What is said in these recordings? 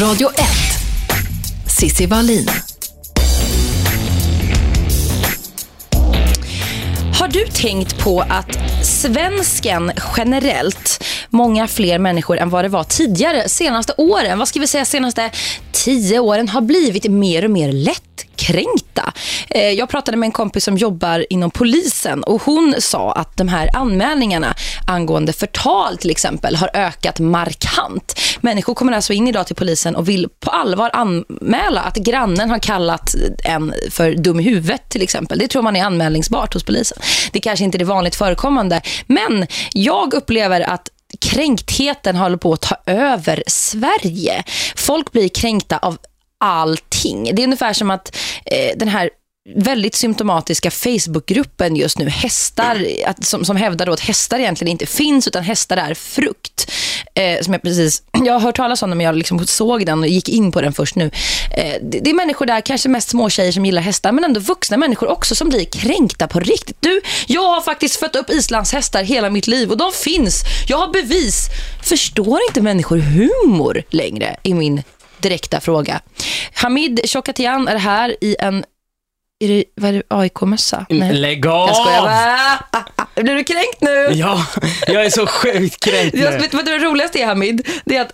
Radio 1. Sissi Wallin. Har du tänkt på att svensken generellt, många fler människor än vad det var tidigare, senaste åren, vad ska vi säga, senaste tio åren har blivit mer och mer lättkränkta. Eh, jag pratade med en kompis som jobbar inom polisen och hon sa att de här anmälningarna angående förtal till exempel har ökat markant. Människor kommer alltså in idag till polisen och vill på allvar anmäla att grannen har kallat en för dum i huvudet till exempel. Det tror man är anmälningsbart hos polisen. Det kanske inte är det vanligt förekommande. Men jag upplever att kränktheten håller på att ta över Sverige. Folk blir kränkta av allting. Det är ungefär som att eh, den här väldigt symptomatiska Facebookgruppen just nu hästar, att, som, som hävdar då att hästar egentligen inte finns utan hästar är frukt. Eh, som jag precis, jag har hört talas om den men jag liksom såg den och gick in på den först nu. Eh, det, det är människor där, kanske mest små tjejer som gillar hästar men ändå vuxna människor också som blir kränkta på riktigt. Du, jag har faktiskt fött upp islandshästar hela mitt liv och de finns. Jag har bevis. Förstår inte människor humor längre i min direkta fråga. Hamid Chokatian är här i en är det, vad är det, AIK-mössa? Lägg av! Jag skojar bara. Ah, ah, Blir du kränkt nu? Ja, jag är så sjukt kränkt nu. vet du vad det roligaste är Hamid? Det är att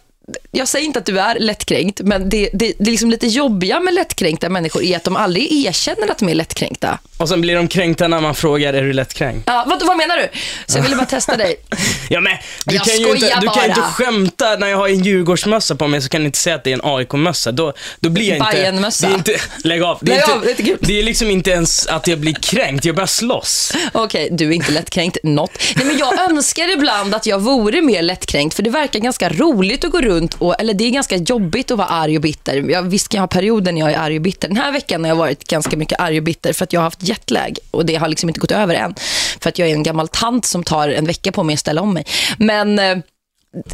jag säger inte att du är lättkränkt, men det, det, det är liksom lite jobbiga med lättkränkta människor är att de aldrig erkänner att de är lättkränkta. Och sen blir de kränkta när man frågar, är du lättkränkt? Ja, vad, vad menar du? Så jag ville bara testa dig. Ja men, du Jag kan ju inte, du kan ju inte bara. skämta när jag har en Djurgårdsmössa på mig så kan du inte säga att det är en AIK-mössa. Då, då blir jag inte... Bajenmössa. Det är inte... Lägg av. Det är, inte, av, det är inte det är liksom inte ens att jag blir kränkt, jag börjar slåss. Okej, du är inte lättkränkt, något. Nej, men jag önskar ibland att jag vore mer lättkränkt, för det verkar ganska roligt att gå runt, och, eller det är ganska jobbigt att vara arg och bitter. Jag, visst kan jag ha perioder när jag är arg och bitter. Den här veckan har jag varit ganska mycket arg och bitter för att jag har haft jetlag och det har liksom inte gått över än. För att jag är en gammal tant som tar en vecka på mig att ställa om mig. Men eh,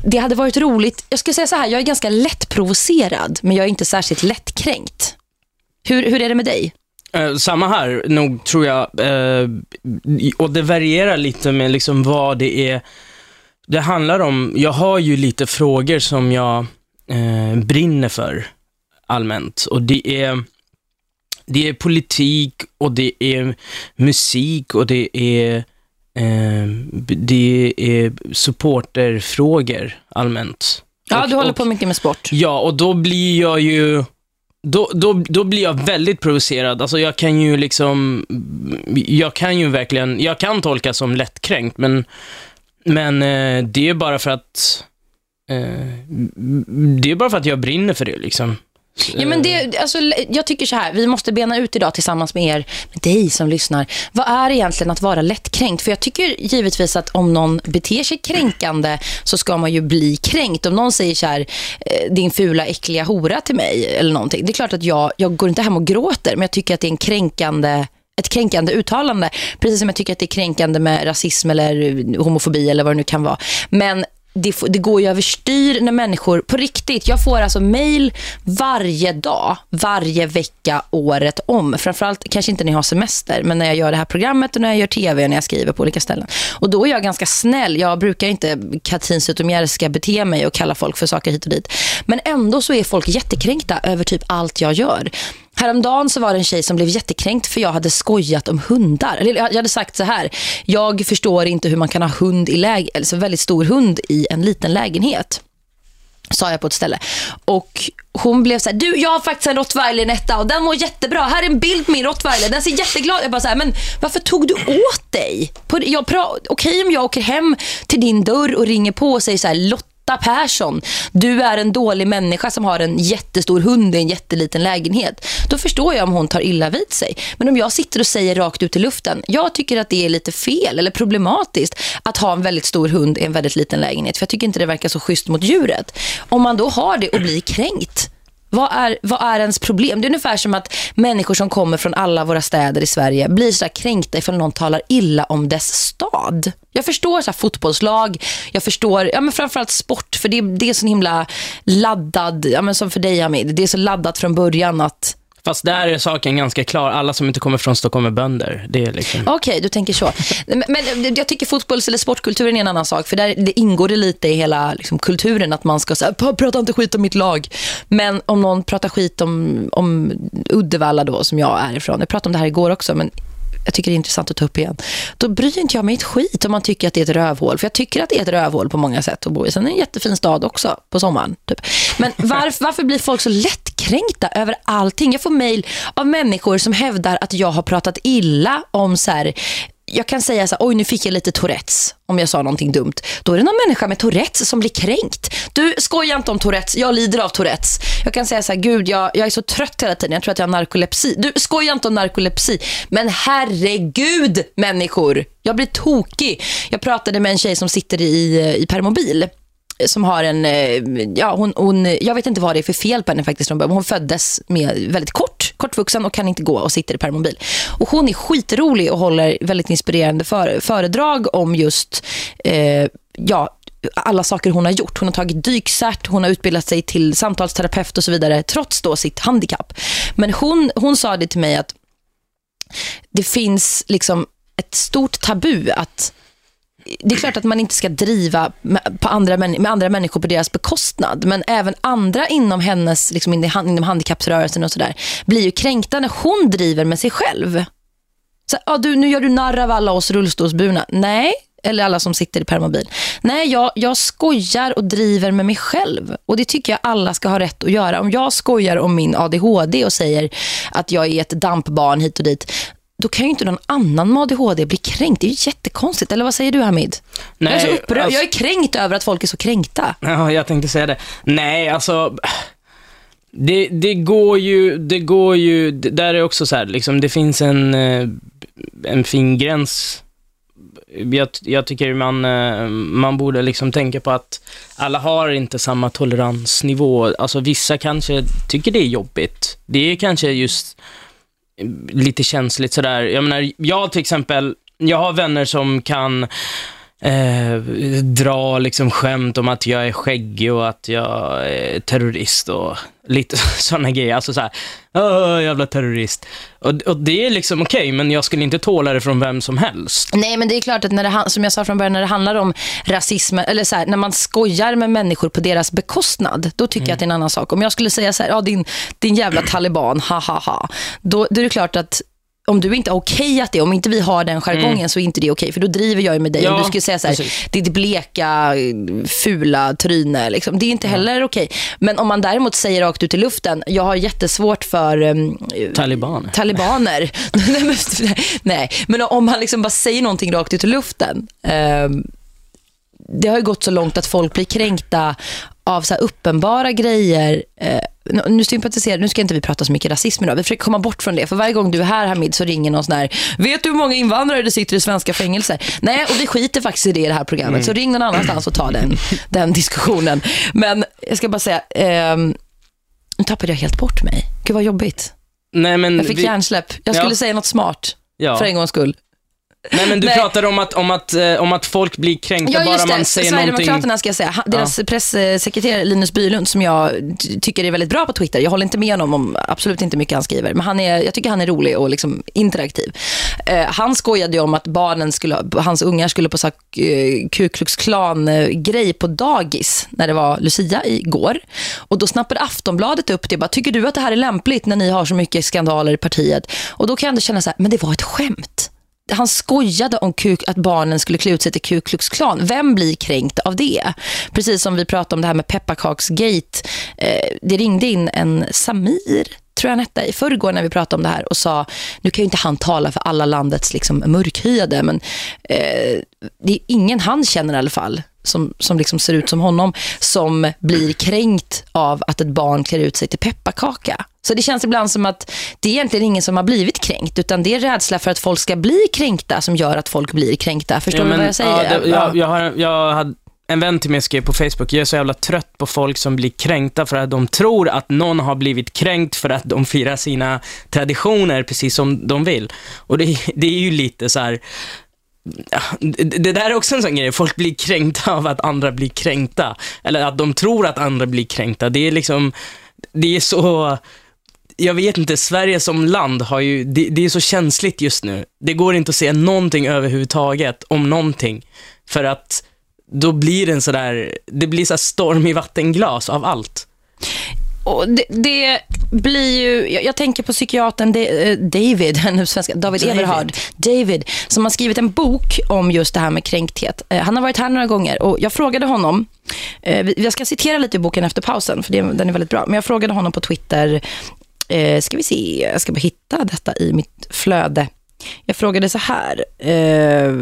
det hade varit roligt. Jag skulle säga så här, jag är ganska lättprovocerad, men jag är inte särskilt lättkränkt. Hur, hur är det med dig? Eh, samma här, nog tror jag. Eh, och det varierar lite med liksom vad det är det handlar om. Jag har ju lite frågor som jag eh, brinner för allmänt. Och det är, det är politik och det är musik och det är, eh, det är supporterfrågor allmänt. Ja, Och- du håller på mycket med sport. Ja, och då blir jag ju... Då, då, då blir jag väldigt provocerad. Alltså jag kan ju liksom... Jag kan ju verkligen... Jag kan tolka som lättkränkt, men, men eh, det är bara för att... Eh, det är bara för att jag brinner för det liksom. Ja, men det, alltså, jag tycker så här, vi måste bena ut idag tillsammans med er, med dig som lyssnar. Vad är egentligen att vara lättkränkt? För jag tycker givetvis att om någon beter sig kränkande så ska man ju bli kränkt. Om någon säger så här, eh, din fula äckliga hora till mig eller någonting. Det är klart att jag, jag går inte hem och gråter, men jag tycker att det är en kränkande ett kränkande uttalande. Precis som jag tycker att det är kränkande med rasism eller homofobi eller vad det nu kan vara. Men det, det går ju överstyr när människor, på riktigt, jag får alltså mail varje dag, varje vecka, året om. Framförallt kanske inte när jag har semester, men när jag gör det här programmet och när jag gör tv och när jag skriver på olika ställen. Och då är jag ganska snäll. Jag brukar inte Katrin Zytomierska bete mig och kalla folk för saker hit och dit. Men ändå så är folk jättekränkta över typ allt jag gör. Häromdagen så var det en tjej som blev jättekränkt för jag hade skojat om hundar. Eller jag hade sagt så här, jag förstår inte hur man kan ha hund i läge, alltså väldigt stor hund i en liten lägenhet. Sa jag på ett ställe. Och hon blev så här, du jag har faktiskt en rottweiler Netta och den mår jättebra. Här är en bild på min rottweiler, den ser jätteglad Jag bara så här, men varför tog du åt dig? På, jag pra- Okej om jag åker hem till din dörr och ringer på och säger så här, Lotta Persson, du är en dålig människa som har en jättestor hund i en jätteliten lägenhet. Då förstår jag om hon tar illa vid sig. Men om jag sitter och säger rakt ut i luften, jag tycker att det är lite fel eller problematiskt att ha en väldigt stor hund i en väldigt liten lägenhet. För jag tycker inte det verkar så schysst mot djuret. Om man då har det och blir kränkt, vad är, vad är ens problem? Det är ungefär som att människor som kommer från alla våra städer i Sverige blir så här kränkta ifall någon talar illa om dess stad. Jag förstår så här fotbollslag, jag förstår ja, men framförallt sport, för det, det är så himla laddad, ja, men som för dig Hamid, det är så laddat från början att Fast där är saken ganska klar. Alla som inte kommer från Stockholm är bönder. Det är liksom... Okej, du tänker så. Men, men jag tycker fotbolls- eller sportkulturen är en annan sak. För där det ingår det lite i hela liksom, kulturen att man ska säga, prata inte skit om mitt lag. Men om någon pratar skit om, om Uddevalla då, som jag är ifrån. Jag pratade om det här igår också, men jag tycker det är intressant att ta upp igen. Då bryr inte jag mig ett skit om man tycker att det är ett rövhål. För jag tycker att det är ett rövhål på många sätt att bo i. Sen är det en jättefin stad också på sommaren. Typ. Men varför, varför blir folk så lätt lättkränkta över allting? Jag får mejl av människor som hävdar att jag har pratat illa om så här jag kan säga så här, oj nu fick jag lite Tourettes om jag sa någonting dumt. Då är det någon människa med Tourettes som blir kränkt. Du, skoja inte om Tourettes, jag lider av Tourettes. Jag kan säga så här, gud jag, jag är så trött hela tiden, jag tror att jag har narkolepsi. Du, skoja inte om narkolepsi. Men herregud människor, jag blir tokig. Jag pratade med en tjej som sitter i, i permobil som har en, eh, ja hon, hon, jag vet inte vad det är för fel på henne faktiskt. Hon föddes med väldigt kort, kortvuxen och kan inte gå och sitter i permobil. Och hon är skitrolig och håller väldigt inspirerande för, föredrag om just, eh, ja alla saker hon har gjort. Hon har tagit dykcert, hon har utbildat sig till samtalsterapeut och så vidare trots då sitt handikapp. Men hon, hon sa det till mig att det finns liksom ett stort tabu att det är klart att man inte ska driva med, på andra, med andra människor på deras bekostnad. Men även andra inom hennes, liksom inom handikappsrörelsen och sådär, blir ju kränkta när hon driver med sig själv. Så, ah, du, nu gör du narr av alla oss rullstolsburna. Nej, eller alla som sitter i permobil. Nej, jag, jag skojar och driver med mig själv. Och det tycker jag alla ska ha rätt att göra. Om jag skojar om min ADHD och säger att jag är ett dampbarn hit och dit, då kan ju inte någon annan med ADHD bli kränkt. Det är ju jättekonstigt. Eller vad säger du, Hamid? Nej, jag, är så upprörd. Alltså, jag är kränkt över att folk är så kränkta. Ja, jag tänkte säga det. Nej, alltså... Det, det går ju, det går ju, där är också så här, liksom, det finns en, eh, en fin gräns. Jag, jag tycker man, eh, man borde liksom tänka på att alla har inte samma toleransnivå. Alltså vissa kanske tycker det är jobbigt. Det är kanske just lite känsligt sådär. Jag menar, jag till exempel, jag har vänner som kan eh, dra liksom skämt om att jag är skäggig och att jag är terrorist och lite sådana grejer. Alltså såhär, Åh, jävla terrorist. Och, och det är liksom okej, okay, men jag skulle inte tåla det från vem som helst. Nej, men det är klart att när det, som jag sa från början, när det handlar om rasism, eller så här, när man skojar med människor på deras bekostnad, då tycker mm. jag att det är en annan sak. Om jag skulle säga så här, ja, din, din jävla taliban, ha ha ha. Då, då är det klart att om du inte har okej att det, om inte vi har den jargongen mm. så är inte det okej. För då driver jag ju med dig. Ja, om du skulle säga så här, ditt bleka, fula tryne. Liksom. Det är inte heller okej. Men om man däremot säger rakt ut i luften, jag har jättesvårt för um, talibaner. talibaner. Nej, men om man liksom bara säger någonting rakt ut i luften. Um, det har ju gått så långt att folk blir kränkta av så uppenbara grejer. Eh, nu sympatiserar, nu ska inte vi prata så mycket rasism idag. Vi försöker komma bort från det. För varje gång du är här Hamid så ringer någon sån här, vet du hur många invandrare det sitter i svenska fängelser? Nej, och vi skiter faktiskt i det i det här programmet. Mm. Så ring någon annanstans och ta den, den diskussionen. Men jag ska bara säga, eh, nu tappade jag helt bort mig. Gud vad jobbigt. Nej, men jag fick vi... hjärnsläpp. Jag skulle ja. säga något smart. Ja. För en gångs skull. Nej, men du Nej. pratar om att, om, att, eh, om att folk blir kränkta ja, bara man säger någonting. Sverigedemokraterna ska jag säga. Deras ja. pressekreterare Linus Bylund som jag tycker är väldigt bra på Twitter. Jag håller inte med honom om absolut inte mycket han skriver. Men han är, jag tycker han är rolig och liksom interaktiv. Uh, han skojade ju om att barnen skulle, hans ungar skulle på så uh, Ku Klux Klan-grej på dagis när det var Lucia igår. Och då snappade Aftonbladet upp det. Bara, tycker du att det här är lämpligt när ni har så mycket skandaler i partiet? Och då kan jag ändå känna så här, men det var ett skämt han skojade om kuk, att barnen skulle klä ut sig till Ku Klux Klan. Vem blir kränkt av det? Precis som vi pratade om det här med pepparkaksgate. Eh, det ringde in en Samir tror jag han hette, i förrgår när vi pratade om det här och sa, nu kan ju inte han tala för alla landets liksom mörkhyade men eh, det är ingen han känner i alla fall som, som liksom ser ut som honom som blir kränkt av att ett barn klär ut sig till pepparkaka. Så det känns ibland som att det är egentligen ingen som har blivit kränkt utan det är rädsla för att folk ska bli kränkta som gör att folk blir kränkta. Förstår ja, men, du vad jag säger? Ja, det, jag, jag, har, jag hade en vän till mig skrev på Facebook, jag är så jävla trött på folk som blir kränkta för att de tror att någon har blivit kränkt för att de firar sina traditioner precis som de vill. Och det, det är ju lite så här, det där är också en sån grej, folk blir kränkta av att andra blir kränkta. Eller att de tror att andra blir kränkta. Det är liksom, det är så jag vet inte, Sverige som land har ju, det, det är så känsligt just nu. Det går inte att säga någonting överhuvudtaget om någonting. För att då blir det en sådär, det blir så storm i vattenglas av allt. Och det, det blir ju, jag, jag tänker på psykiatern eh, David, nu svenska, David, David. Everhard, David, som har skrivit en bok om just det här med kränkthet. Eh, Han har varit här några gånger och jag frågade honom, eh, jag ska citera lite ur boken efter pausen, för den är väldigt bra, men jag frågade honom på Twitter, eh, ska vi se, jag ska bara hitta detta i mitt flöde. Jag frågade så här, eh, eh,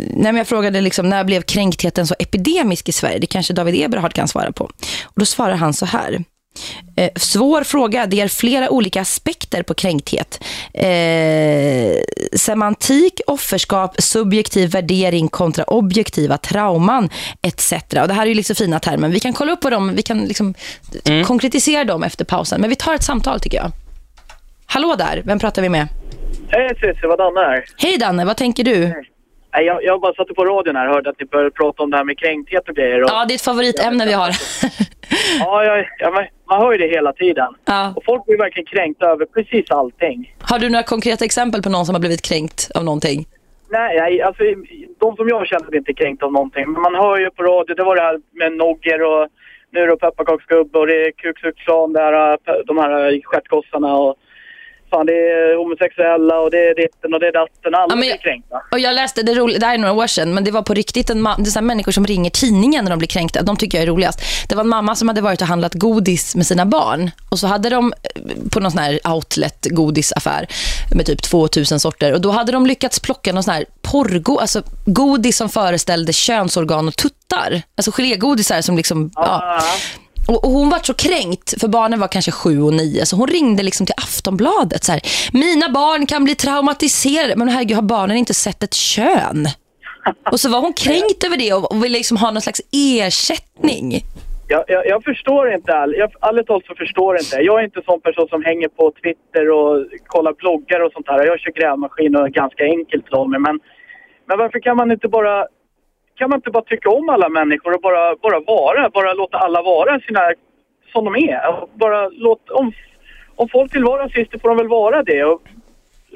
Nej, men jag frågade liksom, när blev kränktheten så epidemisk i Sverige? Det kanske David Eberhard kan svara på. Och då svarar han så här. Eh, svår fråga. Det är flera olika aspekter på kränkthet. Eh, semantik, offerskap, subjektiv värdering kontra objektiva trauman etc. Och det här är ju liksom fina termer. Vi kan kolla upp på dem, vi kan liksom konkretisera dem efter pausen. Men vi tar ett samtal tycker jag. Hallå där, vem pratar vi med? Hej Cissi, vad Danne här. Hej Danne, vad tänker du? Nej, Jag, jag bara satte på radion här och hörde att ni började prata om det här med kränkthet och grejer. Och, Ja, det är ett favoritämne vi har. ja, jag, ja, men man hör ju det hela tiden. Ja. Och folk blir verkligen kränkta över precis allting. Har du några konkreta exempel på någon som har blivit kränkt av någonting? Nej, nej alltså de som jag känner blir inte kränkta av någonting. Men man hör ju på radio, det var det här med Nogger och nu är det pepparkaksgubbe och det är Ku Klux Klan, det här, de här stjärtgossarna och fan det är homosexuella och det är ditten och det är datten. Alla Ja, blir jag- kränkta. Och jag läste, det, roliga, det här är några år sedan, men det var på riktigt en det är så människor som ringer tidningen när de blir kränkta. De tycker jag är roligast. Det var en mamma som hade varit och handlat godis med sina barn. Och så hade de eh, på någon sån här outlet godisaffär med typ 2000 sorter. Och då hade de lyckats plocka någon sån här porgo, alltså godis som föreställde könsorgan och tuttar. Alltså gelégodisar som liksom, ja. Ja. Och, och hon var så kränkt, för barnen var kanske sju och nio, så hon ringde liksom till Aftonbladet. Så här, Mina barn kan bli traumatiserade. Men herregud, har barnen inte sett ett kön? Och så var hon kränkt över det och, och ville liksom ha någon slags ersättning. Jag, jag, jag förstår inte, all- jag, ärligt talat så förstår jag inte. Jag är inte en sån person som hänger på Twitter och kollar bloggar och sånt här. Jag kör grävmaskin och är ganska enkelt för mig. Men, men varför kan man inte bara kan man inte bara tycka om alla människor och bara, bara vara, bara låta alla vara sina, som de är? Bara låt, om, om folk vill vara rasister får de väl vara det. Och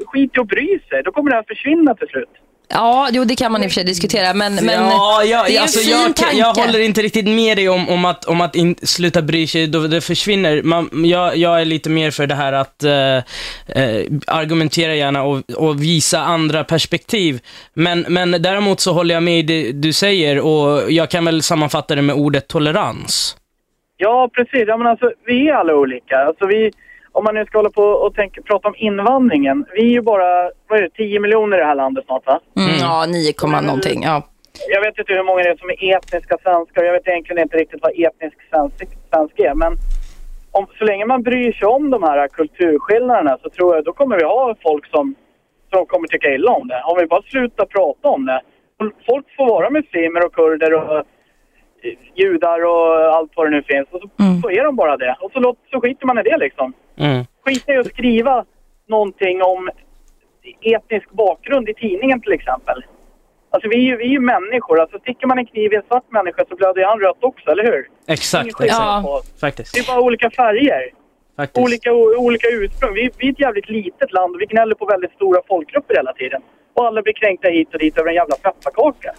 skit i att bry sig, då kommer det här försvinna till slut. Ja, jo, det kan man i och för sig diskutera. Men, men ja, ja, det är en alltså, fin jag, tanke. jag håller inte riktigt med dig om, om att, om att in, sluta bry sig då det försvinner. Man, jag, jag är lite mer för det här att eh, eh, argumentera gärna och, och visa andra perspektiv. Men, men däremot så håller jag med i det du säger och jag kan väl sammanfatta det med ordet tolerans. Ja, precis. Ja, men alltså, vi är alla olika. Alltså, vi, om man nu ska hålla på och tänka, prata om invandringen. Vi är ju bara vad är det, 10 miljoner i det här landet snart, va? Mm, ja, 9, komma någonting. Ja. Jag vet inte hur många det är som är etniska svenskar. Jag vet egentligen inte riktigt vad etnisk svensk, svensk är. Men om, så länge man bryr sig om de här kulturskillnaderna så tror jag då kommer vi ha folk som, som kommer tycka illa om det. Om vi bara slutar prata om det. Folk får vara muslimer och kurder och judar och allt vad det nu finns. Och så, Mm. så är de bara det. Och så, låt, så skiter man i det liksom. Mm. Skita i att skriva någonting om etnisk bakgrund i tidningen till exempel. Alltså vi är ju, vi är ju människor. Alltså sticker man en kniv i en svart människa så blöder han rött också, eller hur? Exakt, Ja. faktiskt. Det är bara olika färger. faktiskt. Olika, olika ursprung. Vi, vi är ett jävligt litet land och vi gnäller på väldigt stora folkgrupper hela tiden. Och alla blir kränkta hit och dit över en jävla pepparkaka.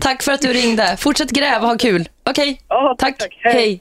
Tack för att du ringde. Fortsätt gräva, ha kul. Okej, Ja, tack. tack, tack. Hej. Hej.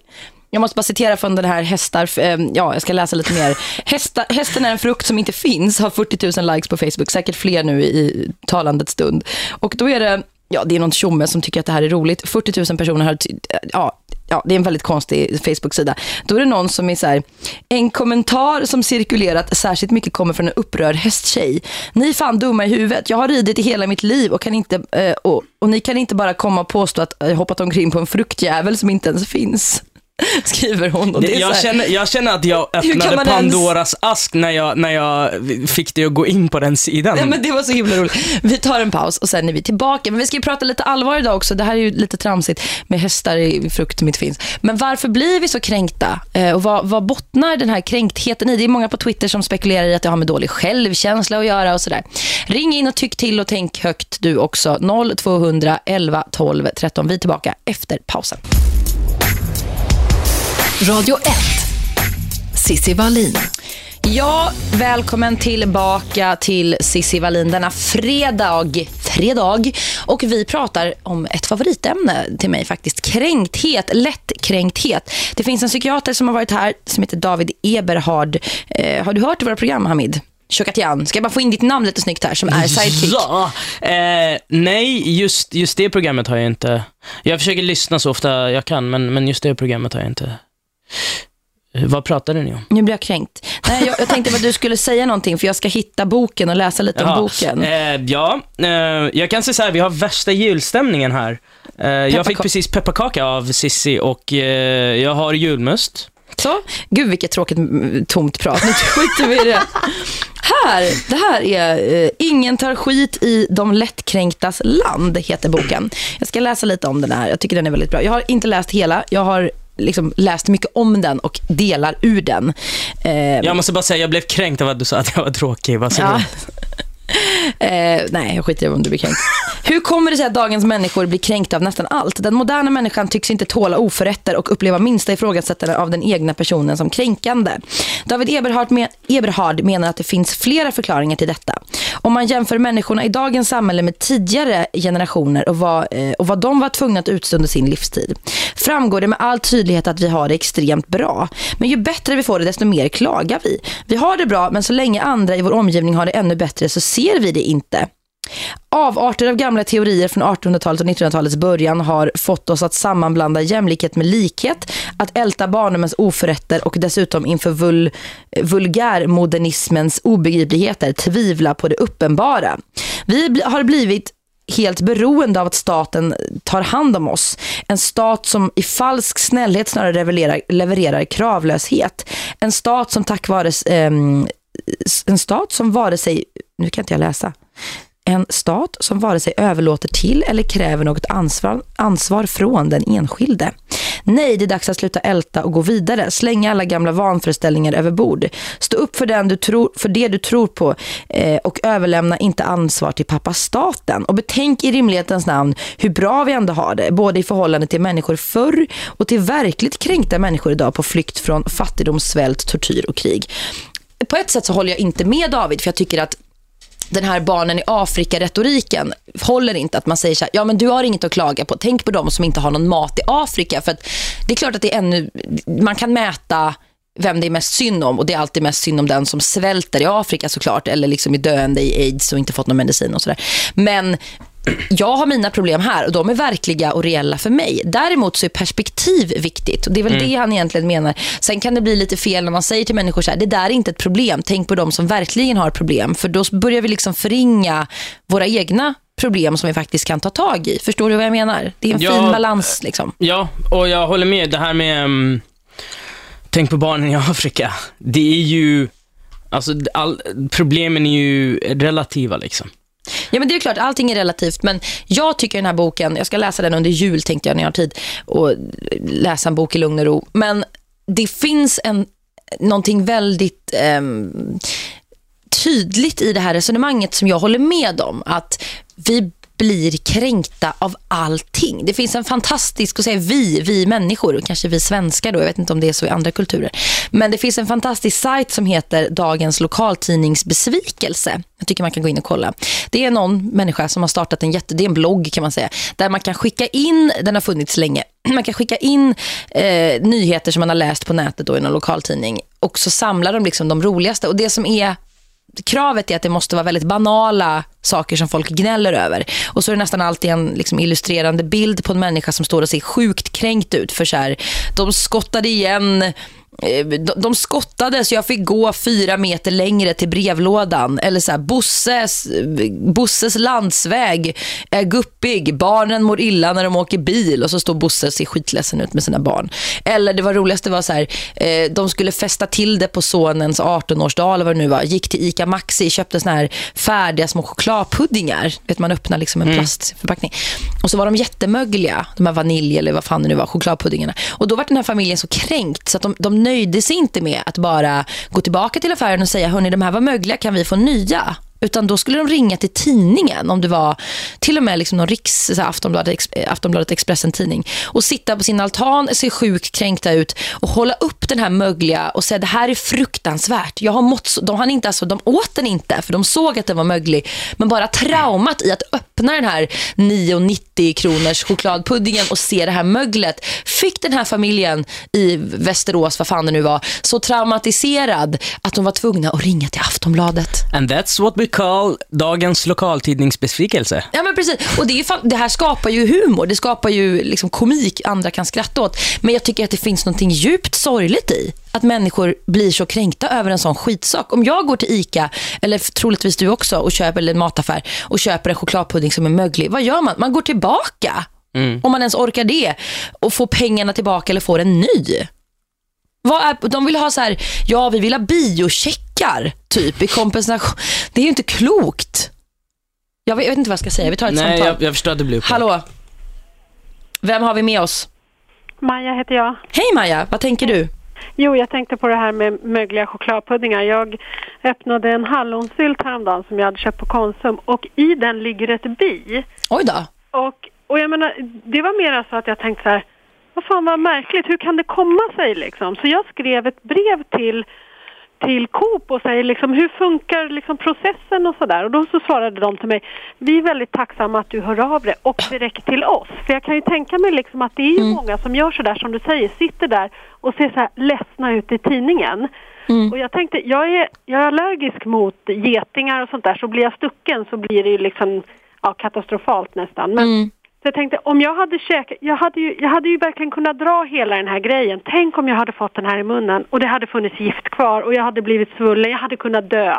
Jag måste bara citera från den här hästar. eh, Ja, jag ska läsa lite mer. Hästa, hästen är en frukt som inte finns. Har 40 000 likes på Facebook. Säkert fler nu i talandets stund. Och då är det, ja, det är någon tjomme som tycker att det här är roligt. 40 000 personer har, eh, ja, ja, det är en väldigt konstig Facebook-sida. Då är det någon som är så här, en kommentar som cirkulerat särskilt mycket kommer från en upprörd hästtjej. Ni är fan dumma i huvudet. Jag har ridit i hela mitt liv och kan inte, eh, och, och ni kan inte bara komma och påstå att jag hoppat omkring på en fruktjävel som inte ens finns. Skriver hon. Och det är jag, här, känner, jag känner att jag öppnade man ens- Pandoras ask när jag, när jag fick dig att gå in på den sidan. Ja, men det var så himla roligt. Vi tar en paus och sen är vi tillbaka. Men vi ska ju prata lite allvar idag också. Det här är ju lite tramsigt med hästar i frukt som inte finns. Men varför blir vi så kränkta? Eh, och vad, vad bottnar den här kränktheten i? Det är många på Twitter som spekulerar i att det har med dålig självkänsla att göra och sådär. Ring in och tyck till och tänk högt du också. 0200 11 12 13. Vi är tillbaka efter pausen. Radio 1. Cissi Wallin. Ja, välkommen tillbaka till Sissi Wallin denna fredag. fredag. Och vi pratar om ett favoritämne till mig faktiskt. Kränkthet, lättkränkthet. Det finns en psykiater som har varit här som heter David Eberhard. Eh, har du hört våra program Hamid? Chokatian. Ska jag bara få in ditt namn lite snyggt här som är sidekick? Ja, eh, nej, just, just det programmet har jag inte. Jag försöker lyssna så ofta jag kan, men, men just det programmet har jag inte. Vad pratade ni om? Nu blir jag kränkt. Nej, jag, jag tänkte att du skulle säga någonting för jag ska hitta boken och läsa lite om Jaha, boken. Eh, ja, eh, jag kan säga så här, vi har värsta julstämningen här. Eh, jag fick precis pepparkaka av Sissi och eh, jag har julmust. Så, gud vilket tråkigt mm, tomt prat. Nu skiter vi i det. Här, det här är eh, Ingen tar skit i de lättkränktas land, heter boken. Jag ska läsa lite om den här. Jag tycker den är väldigt bra. Jag har inte läst hela. Jag har liksom läst mycket om den och delar ur den. Eh, Jag måste bara säga, jag blev kränkt av att du sa att jag var tråkig. Vad Ja. Eh, nej, jag skiter i om du blir kränkt. Hur kommer det sig att dagens människor blir kränkta av nästan allt? Den moderna människan tycks inte tåla oförrätter och uppleva minsta ifrågasättande av den egna personen som kränkande. David Eberhard, men, Eberhard menar att det finns flera förklaringar till detta. Om man jämför människorna i dagens samhälle med tidigare generationer och vad, eh, och vad de var tvungna att utstå under sin livstid framgår det med all tydlighet att vi har det extremt bra. Men ju bättre vi får det, desto mer klagar vi. Vi har det bra, men så länge andra i vår omgivning har det ännu bättre så ser ser vi det inte. Avarter av gamla teorier från 1800-talet och 1900-talets början har fått oss att sammanblanda jämlikhet med likhet, att älta barndomens oförrätter och dessutom inför vul vulgärmodernismens obegripligheter tvivla på det uppenbara. Vi har blivit helt beroende av att staten tar hand om oss. En stat som i falsk snällhet snarare levererar, levererar kravlöshet. En stat som tack vare Eh, en stat som vare sig, nu kan inte jag läsa, en stat som vare sig överlåter till eller kräver något ansvar, ansvar från den enskilde. Nej, det är dags att sluta älta och gå vidare. Slänga alla gamla vanföreställningar över bord. Stå upp för, den du tror, för det du tror på eh, och överlämna inte ansvar till pappa staten. Och betänk i rimlighetens namn hur bra vi ändå har det, både i förhållande till människor förr och till verkligt kränkta människor idag på flykt från fattigdom, svält, tortyr och krig. På ett sätt så håller jag inte med David, för jag tycker att den här barnen i Afrika-retoriken håller inte att man säger så här, ja men du har inget att klaga på. Tänk på de som inte har någon mat i Afrika. För att det är klart att det är ännu, man kan mäta vem det är mest synd om och det är alltid mest synd om den som svälter i Afrika såklart eller liksom är döende i aids och inte fått någon medicin och sådär. Men jag har mina problem här och de är verkliga och reella för mig. Däremot så är perspektiv viktigt och det är väl det han egentligen menar. Sen kan det bli lite fel när man säger till människor så här, det där är inte ett problem. Tänk på de som verkligen har problem. För då börjar vi liksom förringa våra egna problem som vi faktiskt kan ta tag i. Förstår du vad jag menar? Det är en Ja, fin balans liksom. Ja, och jag håller med. Det här med... mm, tänk på barnen i Afrika. Det är ju... Alltså, all, problemen är ju relativa liksom. Ja men det är klart, allting är relativt men jag tycker den här boken, jag ska läsa den under jul tänkte jag när jag har tid och läsa en bok i lugn och ro. Men det finns en, någonting väldigt eh, tydligt i det här resonemanget som jag håller med om. Att vi blir kränkta av allting. Det finns en fantastisk, och säga vi, vi människor, och kanske vi svenskar då, jag vet inte om det är så i andra kulturer. Men det finns en fantastisk sajt som heter Dagens lokaltidningsbesvikelse. Jag tycker man kan gå in och kolla. Det är någon människa som har startat en jätte, det är en blogg kan man säga, där man kan skicka in, den har funnits länge, man kan skicka in eh, nyheter som man har läst på nätet då i någon lokaltidning och så samlar de liksom de roligaste och det som är kravet är att det måste vara väldigt banala saker som folk gnäller över. Och så är det nästan alltid en liksom, illustrerande bild på en människa som står och ser sjukt kränkt ut. För så här, de skottade igen de, de skottade så jag fick gå fyra meter längre till brevlådan. Eller så här, Bosses, Bosses landsväg är guppig. Barnen mår illa när de åker bil. Och så står Bosse och ser skitledsen ut med sina barn. Eller det var roligaste var så här, eh, de skulle fästa till det på sonens 18-årsdag eller vad det nu var. Gick till Ica Maxi, köpte såna här färdiga små chokladpuddingar. Vet man öppnar liksom en plastförpackning. Och så var de jättemögliga, de här vanilj eller vad fan det nu var, chokladpuddingarna. Och då var den här familjen så kränkt så att de, de nöjde sig inte med att bara gå tillbaka till affären och säga, hörni de här var mögliga, kan vi få nya? Utan då skulle de ringa till tidningen om det var till och med liksom någon riks, så här, Aftonbladet, Aftonbladet Expressen-tidning och sitta på sin altan, se sjuk kränkta ut och hålla upp den här mögliga och säga det här är fruktansvärt. Jag har mått, de, hann inte, alltså, de åt den inte för de såg att den var möglig. Men bara traumat i att öppna den här 9,90 kronors chokladpuddingen och se det här möglet fick den här familjen i Västerås, vad fan det nu var, så traumatiserad att de var tvungna att ringa till Aftonbladet. And that's what call dagens lokaltidningsbesvikelse. Ja men precis, och det, är fan, det här skapar ju humor, det skapar ju liksom komik andra kan skratta åt. Men jag tycker att det finns något djupt sorgligt i att människor blir så kränkta över en sån skitsak. Om jag går till Ica, eller troligtvis du också, och köper eller en mataffär och köper en chokladpudding som är möglig, vad gör man? Man går tillbaka. Om man ens orkar det. Och får pengarna tillbaka eller får en ny. Vad är, de vill ha så här, ja vi vill ha biocheckar typ i kompensation. Det är ju inte klokt. Jag vet, jag vet inte vad jag ska säga. Vi tar ett Nej, samtal. jag, jag förstår att det blir upprörd. Hallå? Vem har vi med oss? Maja heter jag. Hej Maja, vad tänker du? Jo, jag tänkte på det här med mögliga chokladpuddingar. Jag öppnade en hallonsylt häromdagen som jag hade köpt på Konsum och i den ligger ett bi. Oj då. Och, och jag menar, det var mer så att jag tänkte så här, vad fan vad märkligt, hur kan det komma sig liksom? Så jag skrev ett brev till till Coop och säger liksom, hur funkar liksom processen och sådär. Och då så svarade de till mig, vi är väldigt tacksamma att du hör av dig och direkt till oss. För jag kan ju tänka mig liksom att det är ju många som gör sådär som du säger, sitter där och ser så här ledsna ut i tidningen. Och jag tänkte, jag är, jag är allergisk mot getingar och sånt där, så blir jag stucken så blir det ju liksom ja, katastrofalt nästan. Men så jag tänkte, om jag hade käkat, jag hade, ju, jag hade ju verkligen kunnat dra hela den här grejen. Tänk om jag hade fått den här i munnen och det hade funnits gift kvar och jag hade blivit svullen, jag hade kunnat dö.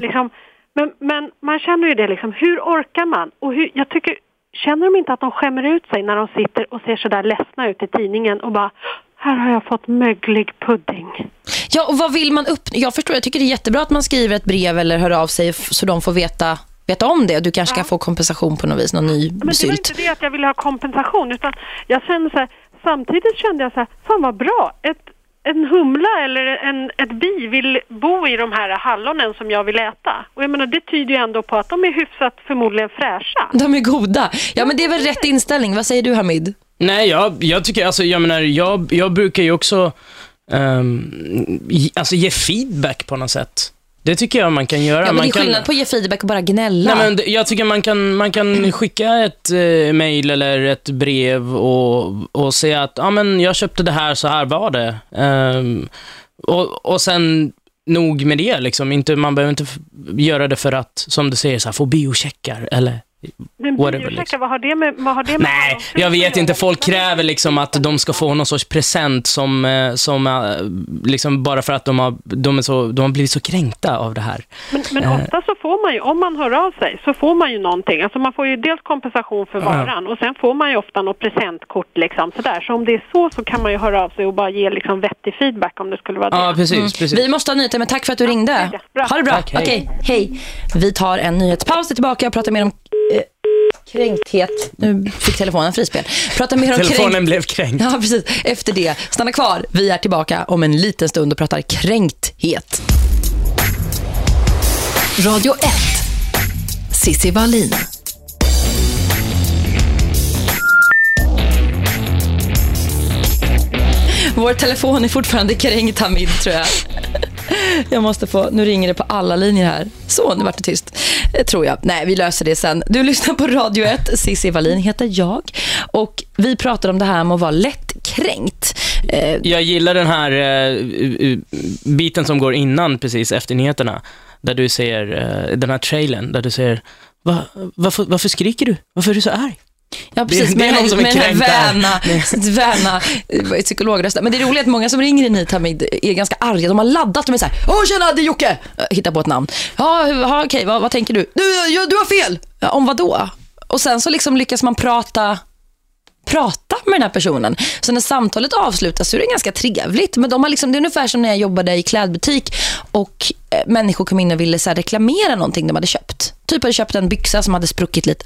Liksom, men, men man känner ju det liksom, hur orkar man? Och hur, jag tycker, känner de inte att de skämmer ut sig när de sitter och ser sådär ledsna ut i tidningen och bara, här har jag fått möglig pudding. Ja, och vad vill man upp... Jag förstår, jag tycker det är jättebra att man skriver ett brev eller hör av sig så de får veta, veta om det. Du kanske kan få kompensation på något vis, någon ny Men det var sylt. inte det att jag ville ha kompensation utan jag kände så här, samtidigt kände jag så här, fan vad bra, ett, en humla eller en, ett bi vill bo i de här hallonen som jag vill äta. Och jag menar det tyder ju ändå på att de är hyfsat förmodligen fräscha. De är goda. Ja, men det är väl rätt inställning. Vad säger du Hamid? Nej, jag, jag tycker, alltså, jag menar, jag, jag brukar ju också um, alltså, ge feedback på något sätt. Det tycker jag man kan göra. Ja, men man det är kan, skillnad på att ge feedback och bara gnälla. Nej, men jag tycker man kan, man kan skicka ett eh, mail eller ett brev och, och säga att ah, men jag köpte det här, så här var det. Ehm, och, och sen nog med det. Liksom. Inte, man behöver inte göra det för att, som du säger, så här, få biocheckar eller Men Whatever, liksom. vad har det med, vad har det med Nej, jag vet inte. Folk kräver liksom att de ska få någon sorts present som, eh, som eh, liksom bara för att de har, de, är så, de har blivit så kränkta av det här. Men, men Eh. ofta så får man ju, om man hör av sig, så får man ju någonting. Alltså man får ju dels kompensation för varan och sen får man ju ofta något presentkort liksom sådär. Så om det är så så kan man ju höra av sig och bara ge liksom vettig feedback om det skulle vara det. Ja, precis. precis. Vi måste ha nyheter, men tack för att du ringde. är det. Bra. Ha det bra. Tack, hej. Okej, hej. Vi tar en nyhetspaus, är tillbaka och pratar mer om kränkthet. Nu fick telefonen frispel. Pratar mer om Telefonen kränkt... blev kränkt. Ja, precis. Efter det. Stanna kvar. Vi är tillbaka om en liten stund och pratar kränkthet. Radio 1. Sissi Wallin. Vår telefon är fortfarande kränkt, Hamid, tror jag. Jag måste få, nu ringer det på alla linjer här. Så, nu vart det tyst. Eh, tror jag. Nej, vi löser det sen. Du lyssnar på Radio 1. Cissi Wallin heter jag. Och vi pratar om det här med att vara lättkränkt. Eh, jag gillar den här uh, biten som går innan, precis efter nyheterna. Där du ser, den här trailern, där du säger, Va, varför, varför skriker du? Varför är du så arg? Ja, precis. Det- det är någon som är med den här väna, väna eh, psykologrösten. Men det är roligt att många som ringer in hit Hamid är ganska arga. De har laddat. De är så här, åh tjena, det är Jocke. Eh, Hitta på ett namn. Ja, ja okej, vad, vad tänker du? Du, ja, du har fel. Ja, om vad då? Och sen så liksom lyckas man prata prata med den här personen. Så när samtalet avslutas så är det ganska trevligt. Men de har liksom, det är ungefär som när jag jobbade i klädbutik och eh, människor kom in och ville så här, reklamera någonting de hade köpt. Typ hade köpt en byxa som hade spruckit lite.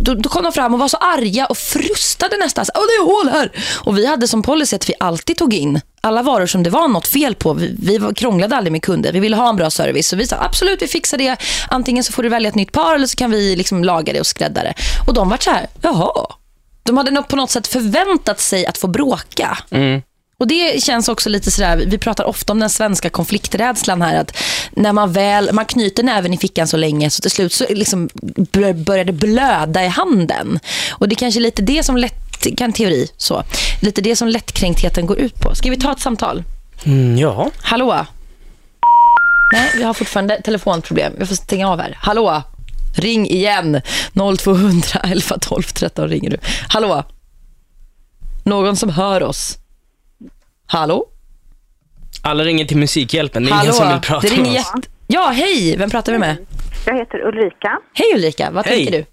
Då, då kom de fram och var så arga och frustade nästan. Åh, det är hål här! Och vi hade som policy att vi alltid tog in alla varor som det var något fel på. Vi, vi var- krånglade aldrig med kunder. Vi ville ha en bra service. Så vi sa absolut, vi fixar det. Antingen så får du välja ett nytt par eller så kan vi liksom laga det och skrädda det. Och de var så här, jaha. De hade nog på något sätt förväntat sig att få bråka. Mm. Och det känns också lite sådär, vi pratar ofta om den svenska konflikträdslan här, att när man väl, man knyter näven i fickan så länge så till slut så liksom bör- börjar det blöda i handen. Och det är kanske lite det som lätt, kan teori så, lite det som lättkränktheten går ut på. Ska vi ta ett samtal? Mm, ja. Hallå? Nej, vi har fortfarande telefonproblem. Jag får stänga av här. Hallå? Ring igen. 0200 11 12 13 ringer du. Hallå? Någon som hör oss? Hallå? Alla ringer till Musikhjälpen. Det är Hallå? ingen som vill prata det ringer med oss. Ja, hej! Vem pratar vi med? Jag heter Ulrika. Hej Ulrika, vad Hej. tänker du?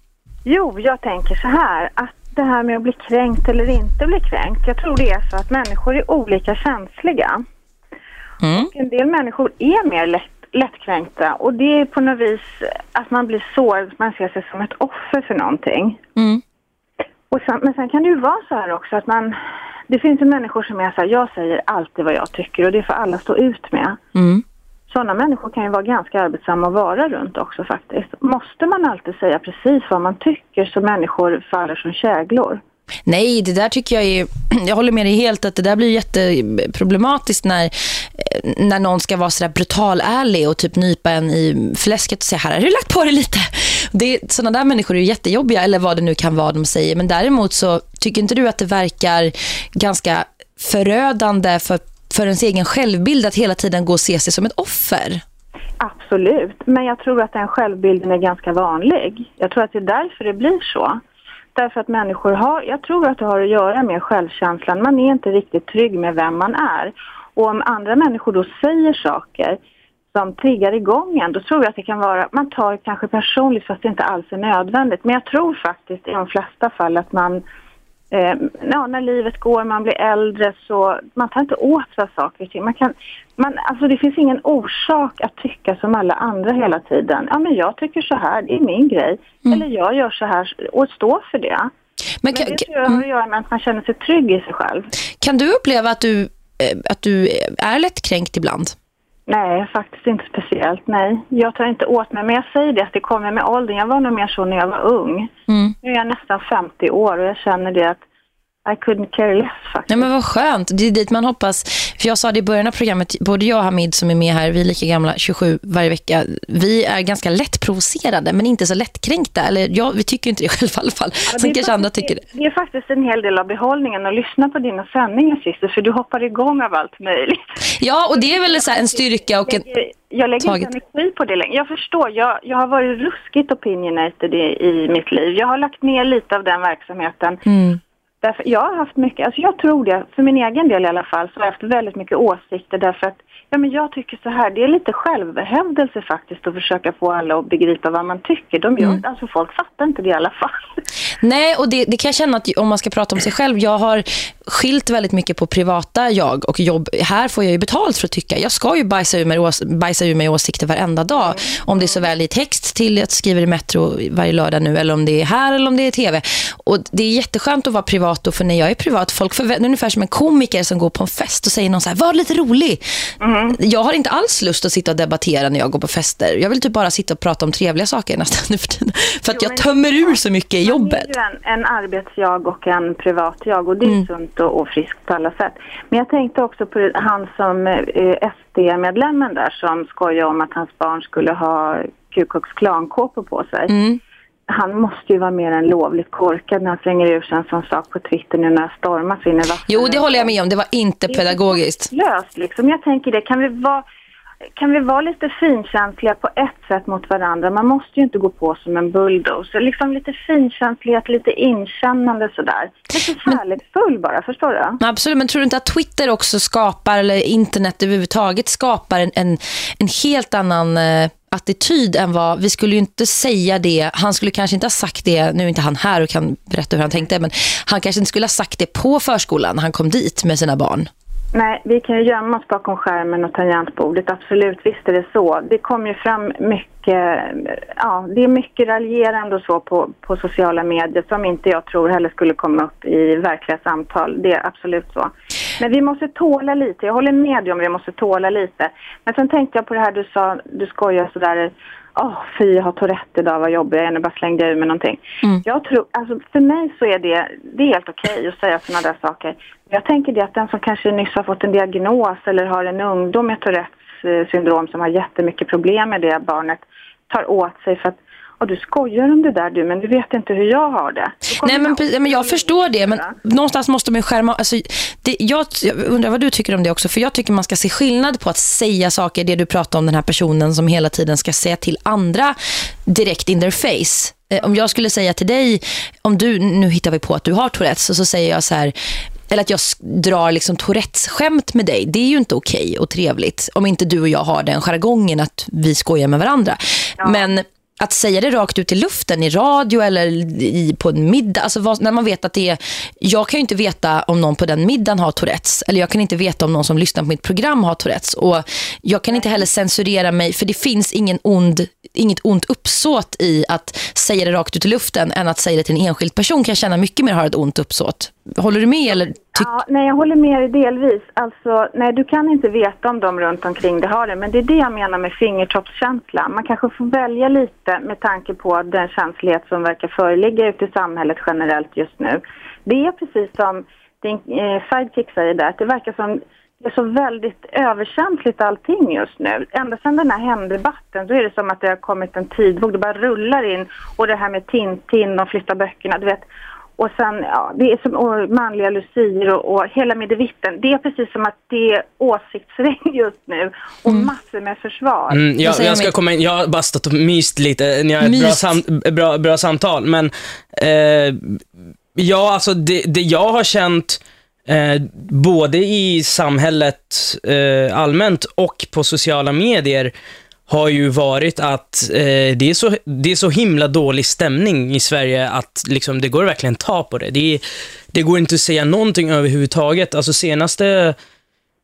Jo, jag tänker så här att det här med att bli kränkt eller inte bli kränkt. Jag tror det är så att människor är olika känsliga. Mm. Och en del människor är mer lätt, lättkränkta och det är på något vis att man blir sårad, man ser sig som ett offer för någonting. Mm. Och sen, men sen kan det ju vara så här också att man, det finns ju människor som är så här, jag säger alltid vad jag tycker och det får alla stå ut med. Mm. Sådana människor kan ju vara ganska arbetsamma att vara runt också faktiskt. Måste man alltid säga precis vad man tycker så människor faller som käglor? Nej, det där tycker jag är... Jag håller med dig helt att det där blir jätteproblematiskt när, eh, när någon ska vara sådär brutal ärlig och typ nypa en i fläsket och säga här har du lagt på dig lite. Det, sådana där människor är jättejobbiga eller vad det nu kan vara de säger. Men däremot så tycker inte du att det verkar ganska förödande för, för ens egen självbild att hela tiden gå och se sig som ett offer? Absolut, men jag tror att den självbilden är ganska vanlig. Jag tror att det är därför det blir så. Därför att människor har, jag tror att det har att göra med självkänslan. Man är inte riktigt trygg med vem man är. Och om andra människor då säger saker som triggar igång en, då tror jag att det kan vara, man tar det kanske personligt fast det inte alls är nödvändigt. Men jag tror faktiskt i de flesta fall att man eh, ja, när livet går, man blir äldre så man tar inte åt sig saker och ting. Man kan, man, alltså det finns ingen orsak att tycka som alla andra hela tiden. Ja men jag tycker så här, det är min grej. Eller jag gör så här och stå för det. Men Men det tror jag har att göra med att man känner sig trygg i sig själv. kan du uppleva att du, eh, att du är lättkränkt ibland? Nej, faktiskt inte speciellt. Nej, jag tar inte åt mig. Men jag säger det att det kommer med åldern. Jag var nog mer så när jag var ung. Mm. Nu är jag nästan 50 år och jag känner det att I couldn't care less faktiskt. Nej men vad skönt, det är dit man hoppas. För jag sa det i början av programmet, både jag och Hamid som är med här, vi är lika gamla, 27 varje vecka. Vi är ganska lätt provocerade men inte så lättkränkta. Eller ja, vi tycker inte det själva i alla fall. Ja, Sen kanske andra tycker det. Det är faktiskt en hel del av behållningen att lyssna på dina sändningar Cissi, för du hoppar igång av allt möjligt. Ja, och det är väl så en styrka och en... Jag lägger Taget. inte energi på det längre. Jag förstår, jag, jag har varit ruskigt opinionated i, i mitt liv. Jag har lagt ner lite av den verksamheten. Mm. Därför, jag har haft mycket, alltså jag tror det, för min egen del i alla fall, så har jag haft väldigt mycket åsikter därför att Ja, men jag tycker så här, det är lite självhävdelse faktiskt att försöka få alla att begripa vad man tycker. De gör, Mm. Alltså folk fattar inte det i alla fall. Nej, och det, det kan jag känna att om man ska prata om sig själv. Jag har skilt väldigt mycket på privata jag och jobb. Här får jag ju betalt för att tycka. Jag ska ju bajsa ur mig, ås- bajsa ur mig åsikter varenda dag. Om det är såväl i text till att skriva i Metro varje lördag nu eller om det är här eller om det är tv. Och det är jätteskönt att vara privat och för när jag är privat, folk förvä- det är ungefär som en komiker som går på en fest och säger någon så här, var lite rolig. Jag har inte alls lust att sitta och debattera när jag går på fester. Jag vill typ bara sitta och prata om trevliga saker nästan nu för tiden. För att Jo, jag tömmer ur så mycket i jobbet. Man är ju en, en arbetsjag och en privatjag och det är sunt och, och friskt på alla sätt. Men jag tänkte också på det- han som eh, SD-medlemmen där som skojade om att hans barn skulle ha Ku Klux Klan-kåpor på sig. Mm. Han måste ju vara mer än lovligt korkad när han slänger ur sig en sån sak på Twitter nu när jag stormar så in i vassen. Jo, det håller jag med om. Det var inte pedagogiskt. löst liksom. Jag tänker det, kan vi vara kan vi vara lite finkänsliga på ett sätt mot varandra? Man måste ju inte gå på som en bulldozer. Liksom lite finkänslighet, lite inkännande sådär. Lite kärleksfull bara, förstår du? Absolut, men tror du inte att Twitter också skapar, eller internet överhuvudtaget skapar en, en, en helt annan eh, attityd än vad, vi skulle ju inte säga det, han skulle kanske inte ha sagt det, nu är inte han här och kan berätta hur han tänkte, men han kanske inte skulle ha sagt det på förskolan när han kom dit med sina barn. Nej, vi kan ju gömma oss bakom skärmen och tangentbordet. Absolut, visst är det så. Det kommer ju fram mycket, ja, det är mycket raljerande och så på, på sociala medier som inte jag tror heller skulle komma upp i verkliga samtal. Det är absolut så. Men vi måste tåla lite. Jag håller med dig om vi måste tåla lite. Men sen tänkte jag på det här du sa, du skojar sådär. Åh, fy, jag har Tourette idag, vad jobbig jag är. Nu bara slängde jag ur mig någonting. Mm. Jag tror, alltså för mig så är det, det är helt okej att säga sådana där saker. Jag tänker det att den som kanske nyss har fått en diagnos eller har en ungdom med Tourettes eh, syndrom som har jättemycket problem med det barnet tar åt sig för att och du skojar om det där du, men du vet inte hur jag har det. Nej, men, jag men jag förstår det. Men någonstans måste man skärma... Alltså, det, jag, jag undrar vad du tycker om det också. För jag tycker man ska se skillnad på att säga saker, det du pratar om den här personen som hela tiden ska säga till andra direkt in their face. Eh, Om jag skulle säga till dig, om du, nu hittar vi på att du har Tourettes, och så säger jag så här, eller att jag drar liksom Tourettes-skämt med dig. Det är ju inte okej och trevligt. Om inte du och jag har den jargongen att vi skojar med varandra. Men att säga det rakt ut i luften i radio eller i, på en middag, alltså vad, när man vet att det är, jag kan ju inte veta om någon på den middagen har Tourettes, eller jag kan inte veta om någon som lyssnar på mitt program har Tourettes och jag kan inte heller censurera mig för det finns ingen ond, inget ont uppsåt i att säga det rakt ut i luften än att säga det till en enskild person kan jag känna mycket mer har ett ont uppsåt. Håller du med eller? Ty- Ja, nej, jag håller med dig delvis. Alltså, nej, du kan inte veta om de runt omkring dig har det. Men det är det jag menar med fingertoppskänsla. Man kanske får välja lite med tanke på den känslighet som verkar föreligga ute i samhället generellt just nu. Det är precis som din eh, sidekick säger där, att det verkar som det är så väldigt överkänsligt allting just nu. Ända sedan den här hemdebatten så är det som att det har kommit en tidvåg. Det bara rullar in. Och det här med Tintin och flytta böckerna, du vet. Och sen, ja, det är som och manliga lucier och, och hela midevitten. Det är precis som att det är åsiktsregn just nu. Och massor med försvar. Mm, jag, jag ska komma in, jag har bara stått och myst lite, ni har ett bra, sam, bra, bra samtal, men eh, ja, alltså det, det jag har känt eh, både i samhället eh, allmänt och på sociala medier har ju varit att eh, det, är så, det är så himla dålig stämning i Sverige att liksom, det går verkligen ta på det. Det, det går inte att säga någonting överhuvudtaget. Alltså senaste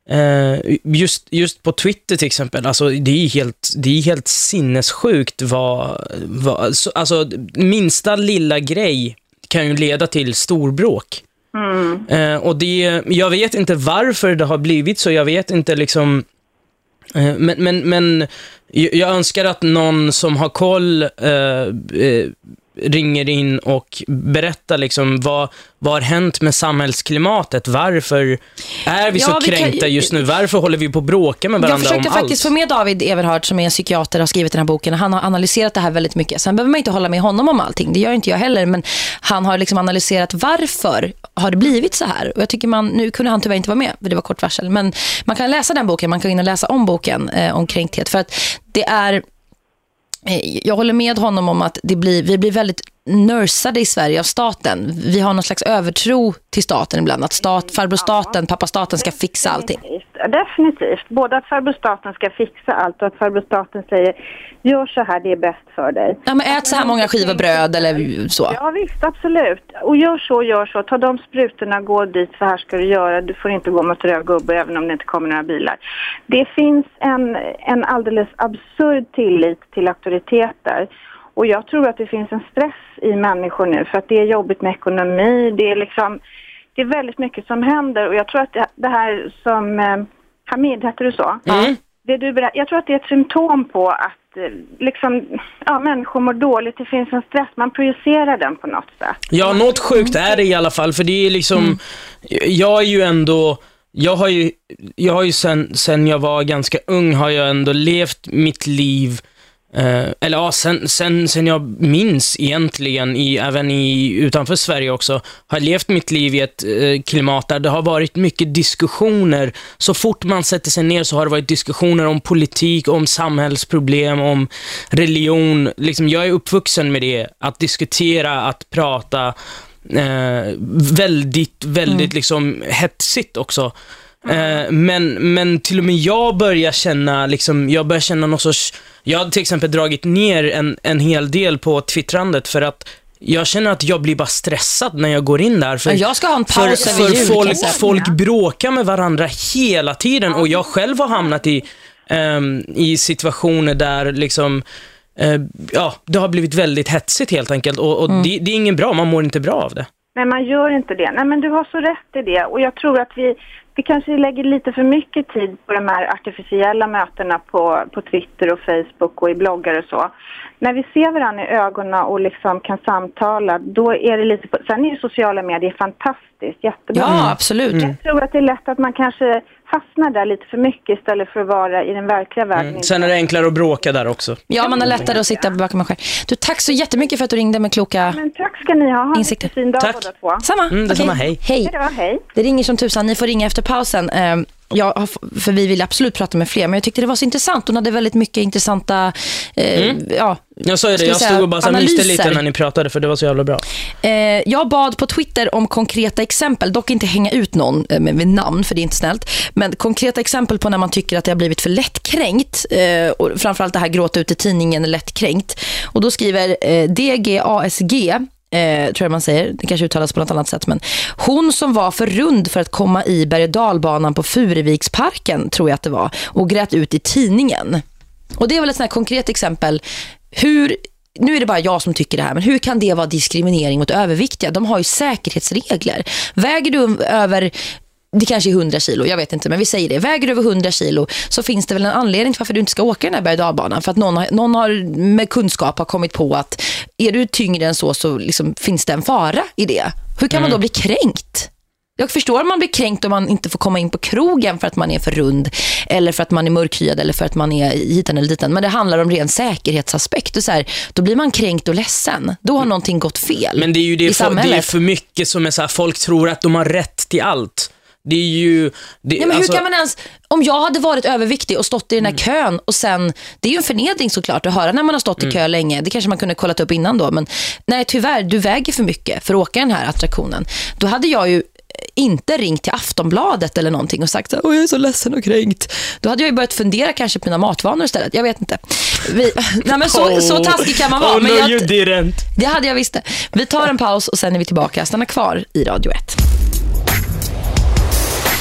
Eh, just, just på Twitter till exempel, alltså det är helt, det är helt sinnessjukt vad, vad så, alltså minsta lilla grej kan ju leda till storbråk. Eh, och det, jag vet inte varför det har blivit så, jag vet inte liksom Eh, men, men, men jag önskar att någon som har koll eh, eh ringer in och berättar liksom vad, vad har hänt med samhällsklimatet? Varför är vi Ja, så vi kan- kränkta just nu? Varför håller vi på att bråka med Jag varandra försökte om faktiskt allt? få med David Everhard som är en psykiater och har skrivit den här boken. Han har analyserat det här väldigt mycket. Sen behöver man inte hålla med honom om allting. Det gör inte jag heller. Men han har liksom analyserat varför har det blivit så här. Och jag tycker man, nu kunde han tyvärr inte vara med för det var kort varsel. Men man kan läsa den boken. Man kan gå in och läsa om boken eh, om kränkthet. För att det är Eh, jag håller med honom om att det blir, vi blir väldigt nörsade i Sverige av staten. Vi har någon slags övertro till staten ibland. Att stat, farbror staten, pappa staten ska fixa allting. Definitivt. Definitivt. Både att farbror staten ska fixa allt och att farbror staten säger gör så här, det är bäst för dig. Ja, men ät så här många skivor bröd eller så. Ja visst, absolut. Och gör så, gör så. Ta de sprutorna, gå dit, för här ska du göra. Du får inte gå mot röd gubbe även om det inte kommer några bilar. Det finns en, en alldeles absurd tillit till auktoriteter. Och jag tror att det finns en stress i människor nu för att det är jobbigt med ekonomi. Det är liksom, det är väldigt mycket som händer och jag tror att det, här som eh, Hamid, heter du så? Mm. Det du berätt, jag tror att det är ett symptom på att eh, liksom, ja, människor mår dåligt. Det finns en stress. Man projicerar den på något sätt. Ja, något sjukt är det i alla fall, för det är liksom, jag är ju ändå, jag har ju, jag har ju sen, sen jag var ganska ung har jag ändå levt mitt liv, eh, eller ja, sen, sen, sen jag minns egentligen, i, även i, utanför Sverige också, har levt mitt liv i ett eh, klimat där det har varit mycket diskussioner. Så fort man sätter sig ner så har det varit diskussioner om politik, om samhällsproblem, om religion. Liksom, jag är uppvuxen med det, att diskutera, att prata, eh, väldigt, väldigt liksom hetsigt också. Eh, men, men till och med jag börjar känna, liksom, jag börjar känna någon sorts, jag har till exempel dragit ner en, en hel del på twittrandet för att jag känner att jag blir bara stressad när jag går in där. För, Ja, jag ska ha en för, paus över för jul, kan folk, folk bråkar med varandra hela tiden och jag själv har hamnat i, ehm, i situationer där liksom eh, ja, det har blivit väldigt hetsigt helt enkelt och, och det, det är ingen bra, man mår inte bra av det. Men man gör inte det. Nej men du har så rätt i det. Och jag tror att vi, vi kanske lägger lite för mycket tid på de här artificiella mötena på, på Twitter och Facebook och i bloggar och så. När vi ser varandra i ögonen och liksom kan samtala, då är det lite... På, sen är ju sociala medier fantastiskt, jättebra. Ja, absolut. Jag tror att det är lätt att man kanske fastnar där lite för mycket istället för att vara i den verkliga världen. Mm. Sen är det enklare att bråka där också. Ja, man har lättare att sitta bakom en skärm. Du, tack så jättemycket för att du ringde med kloka... Men tack ska ni ha. Ha en Insikter. fin dag Tack. båda två. Samma. Mm, detsamma. Okej. Hej. Hej. Hej då, hej. Det ringer som tusan. Ni får ringa efter pausen. Jag för vi vill absolut prata med fler, men jag tyckte det var så intressant. Hon hade väldigt mycket intressanta... Eh, ja, Jag sa ju det, jag stod och bara så myste lite när ni pratade för det var så jävla bra. Eh, jag bad på Twitter om konkreta exempel, dock inte hänga ut någon eh, med, med namn för det är inte snällt. Men konkreta exempel på när man tycker att det har blivit för lättkränkt. Eh, och framförallt det här gråta ut i tidningen lättkränkt. Och då skriver eh, DGASG Eh, tror jag man säger, det kanske uttalas på något annat sätt men hon som var för rund för att komma i berg- och dalbanan på Fureviksparken tror jag att det var och grät ut i tidningen. Och det är väl ett sånt här konkret exempel hur nu är det bara jag som tycker det här, men hur kan det vara diskriminering mot överviktiga? De har ju säkerhetsregler. Väger du över det kanske är 100 kilo, jag vet inte, men vi säger det. Väger du över 100 kilo så finns det väl en anledning till varför du inte ska åka den här berg-. För att någon har, någon har med kunskap har kommit på att är du tyngre än så så liksom finns det en fara i det. Hur kan man då bli kränkt? Jag förstår om man blir kränkt om man inte får komma in på krogen för att man är för rund eller för att man är mörkhyad eller för att man är hitan eller ditan. Men det handlar om ren säkerhetsaspekt. Och så här, då blir man kränkt och ledsen. Då har någonting gått fel Men det är ju i det, för, det är samhället. för mycket som är så här, folk tror att de har rätt till allt. Det är ju... Det, Ja, men alltså, hur kan man ens, om jag hade varit överviktig och stått i den här Mm. kön och sen, det är ju en förnedring såklart att höra när man har stått i Mm. kö länge. Det kanske man kunde kollat upp innan då, men nej tyvärr, du väger för mycket för att åka den här attraktionen. Då hade jag ju inte ringt till Aftonbladet eller någonting och sagt att jag är så ledsen och kränkt. Då hade jag ju börjat fundera kanske på mina matvanor istället. Jag vet inte. Vi, nej, men så, så taskig kan man vara. Oh, men no jag, you didn't. det hade jag visst. Vi tar en paus och sen är vi tillbaka. Stanna kvar i Radio 1.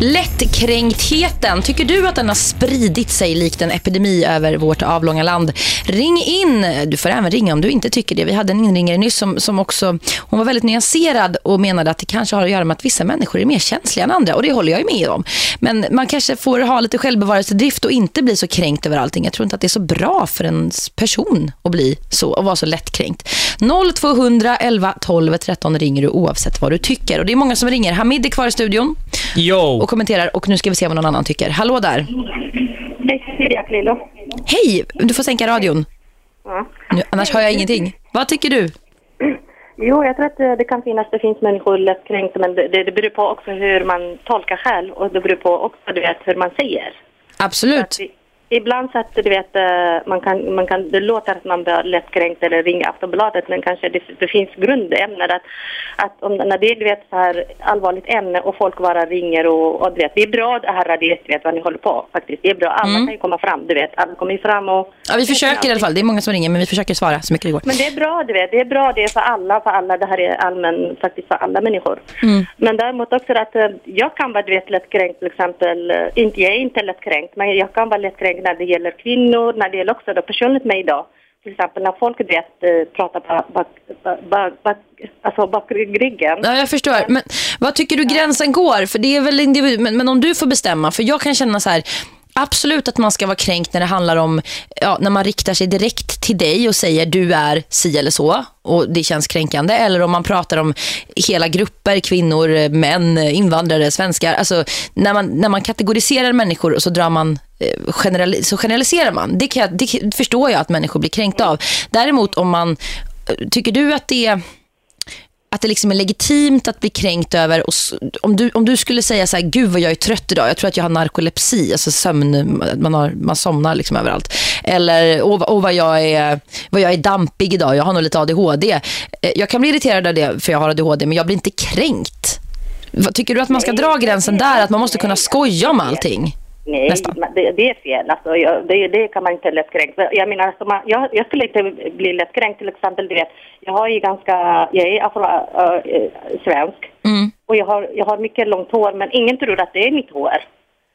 Lättkränktheten, tycker du att den har spridit sig likt en epidemi över vårt avlånga land? Ring in, du får även ringa om du inte tycker det. Vi hade en inringare nyss som, som också, hon var väldigt nyanserad och menade att det kanske har att göra med att vissa människor är mer känsliga än andra och det håller jag ju med om. Men man kanske får ha lite självbevarelsedrift och inte bli så kränkt över allting. Jag tror inte att det är så bra för en person att bli så och vara så lättkränkt. 0200 11 12 13 ringer du oavsett vad du tycker. Och det är många som ringer. Hamid är kvar i studion Yo och kommenterar och nu ska vi se vad någon annan tycker. Hallå där. Hej. Hej, du får sänka radion. Ja. Nu, annars hör jag ingenting. Vad tycker du? Jo, jag tror att eh, det kan finnas, det finns människor lättkränkta men det, det, beror på också hur man tolkar själv och det beror på också du vet, hur man säger. Absolut. Att i- Ibland så att du vet, eh, man kan, man kan, det låter att man blir lättkränkt eller ringer Aftonbladet men kanske det, det finns grundämnen att, att om, när det är du vet, så här allvarligt ämne och folk bara ringer och, och du vet, det är bra det här radiet, vet vad ni håller på faktiskt. Det är bra, alla kan ju komma fram, du vet, alla kommer ju fram och... Ja, vi försöker i alla fall. Det är många som ringer men vi försöker svara så mycket det går. Men det är bra, du vet. Det är bra, det är för alla, för alla. Det här är allmän, faktiskt för alla människor. Mm. Men däremot också att eh, jag kan vara, du vet, lättkränkt till exempel. eh, Inte, jag är inte lättkränkt, men jag kan vara lättkränkt när det gäller kvinnor, när det gäller också då personligt mig idag. Till exempel när folk, vet, eh, pratar bak, bak, bak, bak, alltså bak ryggen. Ja, jag förstår. Men vad tycker du gränsen går? För det är väl individ, men, men om du får bestämma, för jag kan känna så här Absolut att man ska vara kränkt när det handlar om ja, när man riktar sig direkt till dig och säger du är si eller så och det känns kränkande eller om man pratar om hela grupper, kvinnor, män, invandrare, svenskar alltså när man, när man kategoriserar människor och så drar man eh, generali så generaliserar man. Det, kan jag, det förstår jag att människor blir kränkta av. Däremot om man eh, tycker du att det är att det liksom är legitimt att bli kränkt över och om du, om du skulle säga så här, gud vad jag är trött idag, jag tror att jag har narkolepsi, alltså sömn, man, har, man somnar liksom överallt. Eller, åh, vad- åh vad, jag är, vad jag är dampig idag, jag har nog lite ADHD. Eh, Jag kan bli irriterad av det för jag har ADHD, men jag blir inte kränkt. Tycker du att man ska dra gränsen där, att man måste kunna skoja om allting? Nej, det, det är fel. Alltså, jag, det, det kan man inte lättkränkt. Jag menar, alltså, man, jag, jag skulle inte bli lättkränkt till exempel. Du vet, jag har ju ganska, jag är afro, äh, svensk Mm. och jag har, jag har mycket långt hår men ingen tror att det är mitt hår.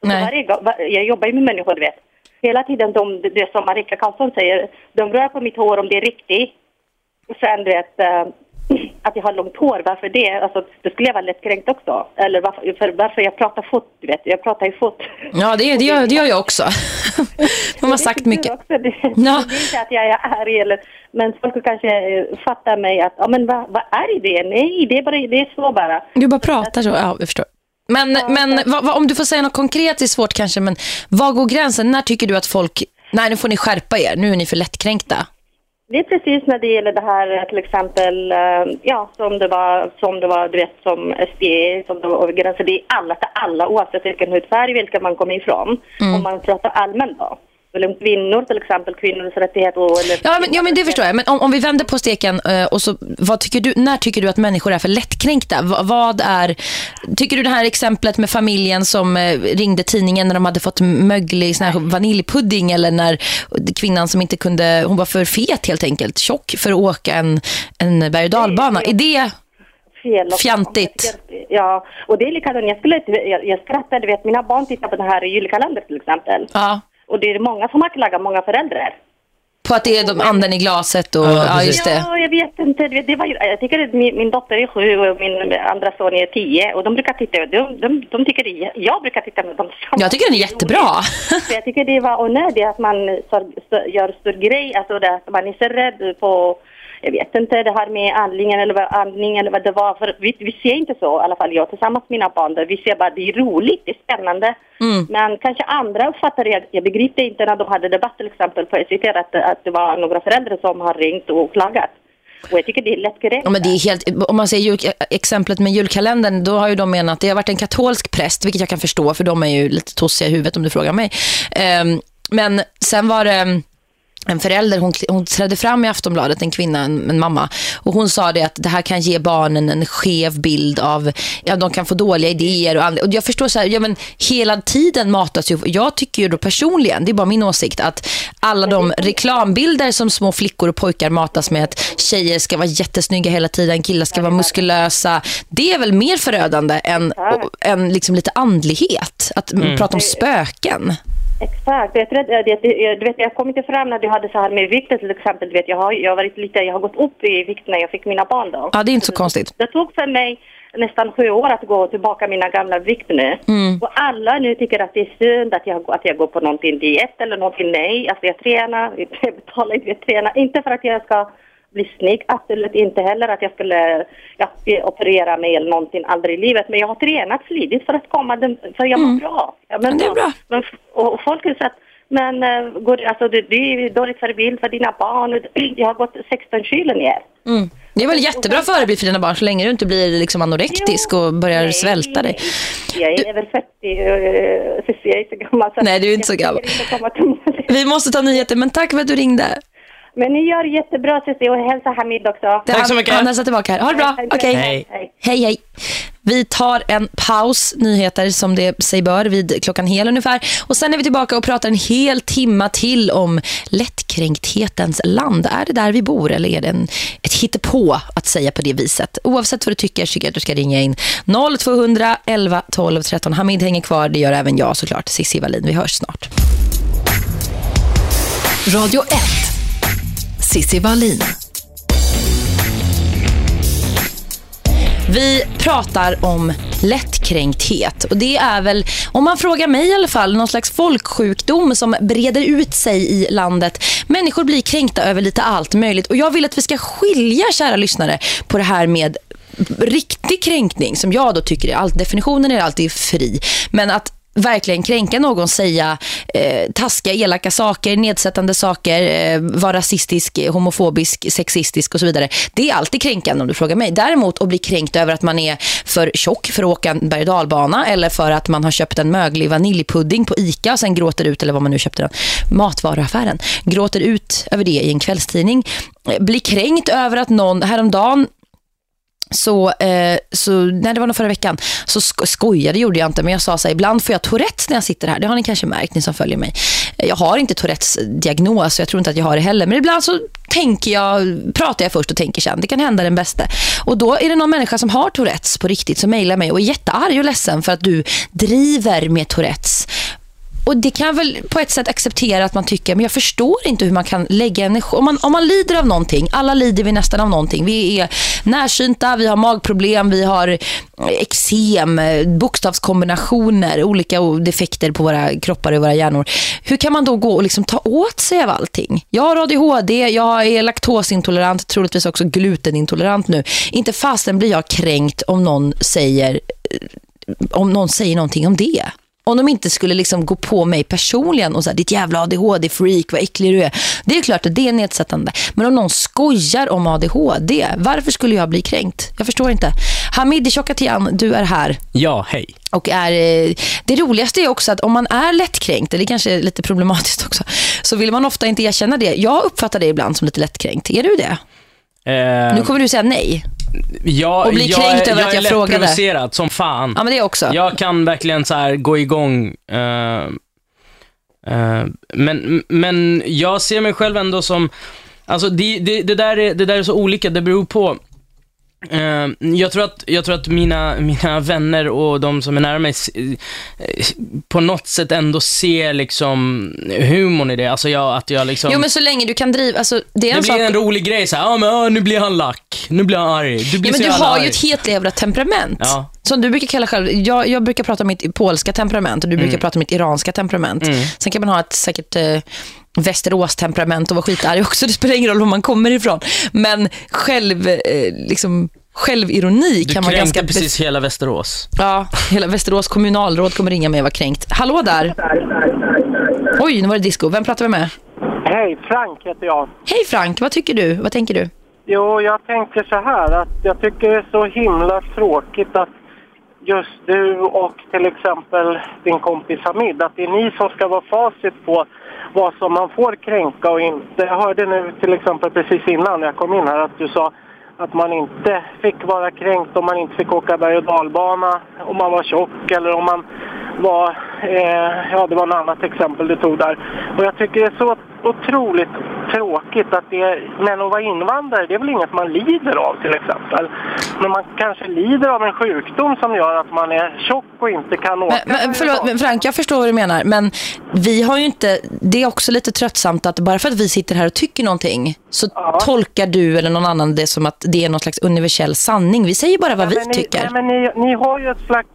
Varje, jag jobbar ju med människor, du vet. hela tiden de, det som Marika Karlsson säger, de rör på mitt hår om det är riktigt. Och sen du vet, eh, att jag har långt hår, varför det? Alltså, det skulle jag vara lättkränkt också. Eller varför, för, varför jag pratar fort, du vet, jag pratar ju fort. Ja, det, det, gör, det gör jag också. De har sagt mycket. Också, det, Ja. det är inte att jag är arg eller, men folk kanske eh, fattar mig att, ja men vad, vad är det? Nej, det är, bara, det är så bara. Du bara pratar så, ja, jag förstår. Men, men vad, vad, om du får säga något konkret, det är svårt kanske, men vad går gränsen? När tycker du att folk, nej nu får ni skärpa er, nu är ni för lättkränkta? Det är precis när det gäller det här till exempel, eh, ja som det var, som det var, du vet som SDE, som det var över gränsen. Det är alla till alla oavsett vilken hudfärg, vilken man kommer ifrån. Om man pratar allmänt då. Eller om kvinnor till exempel, kvinnors rättigheter. Eller Ja, men, ja, men det förstår jag. Men om, om vi vänder på steken, eh, och så, vad tycker du, när tycker du att människor är för lättkränkta? Va, vad är, tycker du det här exemplet med familjen som eh, ringde tidningen när de hade fått möglig sån här vaniljpudding eller när kvinnan som inte kunde, hon var för fet helt enkelt, tjock för att åka en, en berg- och dalbana. Är det fel. och- Fjantigt. Ja, och det är likadant. Jag, skulle, jag, jag skrattar, du vet mina barn tittar på den här julkalendern till exempel. ja, Och det är många som har klagat, många föräldrar. på att det är de anden i glaset och Ja, ja, just det. Ja, jag vet inte. Det, var, jag tycker att min, min dotter är sju och min andra son är tio. Och de brukar titta, de, de, de tycker det, jag brukar titta med dem Jag tycker den är jättebra. Så jag tycker det var onödigt att man så, så, gör stor grej, alltså det, att man är så rädd på, jag vet inte, det här med andningen eller vad, andning eller vad det var. För vi, vi ser inte så, i alla fall jag tillsammans med mina barn. Där vi ser bara det är roligt, det är spännande. Men kanske andra uppfattar det, jag begriper inte när de hade debatt till exempel på SVT att, att det var några föräldrar som har ringt och klagat. Och jag tycker det är lättkränkt. Ja, men det är helt, om man säger jul, exemplet med julkalendern, då har ju de menat att det har varit en katolsk präst, vilket jag kan förstå, för de är ju lite tossiga i huvudet om du frågar mig. Ehm, men sen var det en förälder, hon, hon trädde fram i Aftonbladet, en kvinna, en, en mamma. Och hon sa det att det här kan ge barnen en skev bild av, ja de kan få dåliga idéer. Och, och jag förstår så här, ja men hela tiden matas ju, jag tycker ju då personligen, det är bara min åsikt, att alla de reklambilder som små flickor och pojkar matas med att tjejer ska vara jättesnygga hela tiden, killar ska vara muskulösa. Det är väl mer förödande än, än liksom lite andlighet, att prata om spöken. Exakt. Jag, tror att, det, det, du vet, jag kom inte fram när du hade så här med vikten till exempel. Du vet, jag, har, jag, har varit lite, jag har gått upp i vikt när jag fick mina barn. Då. Ja, det är inte så konstigt. Det tog för mig nästan sju år att gå tillbaka mina gamla vikt nu. Och alla nu tycker att det är synd att jag, att jag går på någonting diet eller någonting. Nej, alltså jag tränar, jag betalar inte, jag tränar. Inte för att jag ska bli snygg, absolut inte heller att jag skulle ja, operera mig eller någonting aldrig i livet. Men jag har tränat slidigt för att komma, den, för jag mår bra. Ja, Men det är bra. Men, och, folk har sagt, men uh, går, alltså, det, det är dåligt förebild för dina barn. Jag har gått 16 kilo ner. Mm. Det är väl jättebra förebild för dina barn så länge du inte blir liksom anorektisk och börjar Nej, svälta dig. Jag är över 40, uh, så jag är så gammal. Nej, du är inte så gammal. inte. Vi måste ta nyheter, men tack för att du ringde. Men ni gör jättebra Cissi och hälsa Hamid också. Tack så mycket. Han hälsar tillbaka här. Ha det bra. Hej. Okej. Hej. Hej, hej. Vi tar en paus, nyheter som det sig bör, vid klockan hel ungefär. Och sen är vi tillbaka och pratar en hel timma till om lättkränktetens land. Är det där vi bor eller är det en, ett hittepå att säga på det viset? Oavsett vad du tycker tycker jag att du ska ringa in 0200 11 12 13. Hamid hänger kvar, det gör även jag såklart. Cissi Wallin, vi hörs snart. Radio 1. Sissi Wallin. Vi pratar om lättkränkthet och det är väl, om man frågar mig i alla fall, någon slags folksjukdom som breder ut sig i landet. Människor blir kränkta över lite allt möjligt och jag vill att vi ska skilja, kära lyssnare, på det här med riktig kränkning som jag då tycker är allt, definitionen är alltid fri, men att verkligen kränka någon, säga eh, taskiga, elaka saker, nedsättande saker, eh, vara rasistisk, homofobisk, sexistisk och så vidare. Det är alltid kränkande om du frågar mig. Däremot att bli kränkt över att man är för tjock för att åka en berg- och dalbana eller för att man har köpt en möglig vaniljpudding på Ica och sen gråter ut, eller vad man nu köpte den, matvaruaffären, gråter ut över det i en kvällstidning. Eh, bli kränkt över att någon, häromdagen så, eh, så när det var nog förra veckan så sko skojade gjorde jag inte men jag sa så här, ibland får jag Tourettes när jag sitter här. Det har ni kanske märkt, ni som följer mig. Eh, jag har inte Tourettes eh, diagnos så jag tror inte att jag har det heller. Men ibland så tänker jag, pratar jag först och tänker sen. Det kan hända den bästa. Och då är det någon människa som har Tourettes på riktigt som mejlar mig och är jättearg och ledsen för att du driver med Tourettes och det kan jag väl på ett sätt acceptera att man tycker, men jag förstår inte hur man kan lägga energi. Om man, om man lider av någonting, alla lider vi nästan av någonting. Vi är närsynta, vi har magproblem, vi har eksem, bokstavskombinationer, olika defekter på våra kroppar och våra hjärnor. Hur kan man då gå och liksom ta åt sig av allting? Jag har ADHD, jag är laktosintolerant, troligtvis också glutenintolerant nu. Inte fasten blir jag kränkt om någon säger om någon säger någonting om det. Om de inte skulle liksom gå på mig personligen och säga ditt jävla ADHD-freak, vad äcklig du är. Det är klart att det är nedsättande. Men om någon skojar om ADHD, varför skulle jag bli kränkt? Jag förstår inte. Hamid Chokatian, du är här. Ja, hej. Och är, eh, det roligaste är också att om man är lättkränkt, eller det kanske är lite problematiskt också, så vill man ofta inte erkänna det. Jag uppfattar det ibland som lite lättkränkt. Är du det? Eh, Nu kommer du säga nej. Jag, och bli jag, kränkt över jag att jag är frågade. lättprovocerad som fan. Ja, men det också. Jag kan verkligen så här gå igång. eh, eh, men, men jag ser mig själv ändå som, alltså det, det, det, där, är, det där är så olika, det beror på jag, tror att, jag tror att mina, mina vänner och de som är nära mig eh, på något sätt ändå ser liksom humorn i det. Alltså jag, att jag liksom... Jo, men så länge du kan driva... Alltså, det är en det blir sak... en rolig grej så här, ja men ja, nu blir han lack, nu blir han arg, du blir Ja, men du jävla har arg. ju ett hetlevrigt temperament. Ja. Som du brukar kalla själv. Jag, jag brukar prata om mitt polska temperament och du Mm. brukar prata om mitt iranska temperament. Sen kan man ha ett säkert eh, Västerås-temperament och vara skitarg också. Det spelar ingen roll var man kommer ifrån. Men själv, eh, liksom, självironi Du kan vara ganska... precis hela Västerås. Ja, hela Västerås kommunalråd kommer ringa mig och vara kränkt. Hallå där! Oj, nu var det disco. Vem pratar vi med? Hej, Frank heter jag. Hej Frank, vad tycker du? Vad tänker du? Jo, jag tänker så här att jag tycker det är så himla tråkigt att just du och till exempel din kompis Hamid, att det är ni som ska vara facit på vad som man får kränka och inte. Jag hörde nu till exempel precis innan jag kom in här att du sa att man inte fick vara kränkt om man inte fick åka berg och dalbana, om man var tjock eller om man var, eh, ja det var något annat exempel du tog där. Och jag tycker det är så otroligt tråkigt att det men att vara invandrare det är väl inget man lider av till exempel. Men man kanske lider av en sjukdom som gör att man är tjock och inte kan åka. Men, men, förlåt, men Frank, jag förstår vad du menar. Men vi har ju inte... Det är också lite tröttsamt att bara för att vi sitter här och tycker någonting så Ja. tolkar du eller någon annan det som att det är någon slags universell sanning. Vi säger bara vad vi men ni, tycker. Nej, men ni, ni har ju ett slags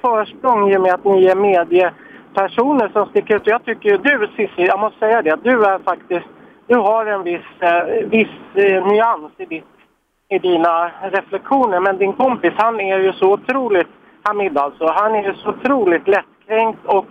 försprång i och med att ni är mediepersoner som sticker ut. Jag tycker ju du Cissi, jag måste säga det, du är faktiskt, du har en viss, eh, viss eh, nyans i, ditt, i dina reflektioner. Men din kompis, han är ju så otroligt, Hamid alltså, han är ju så otroligt lättkränkt och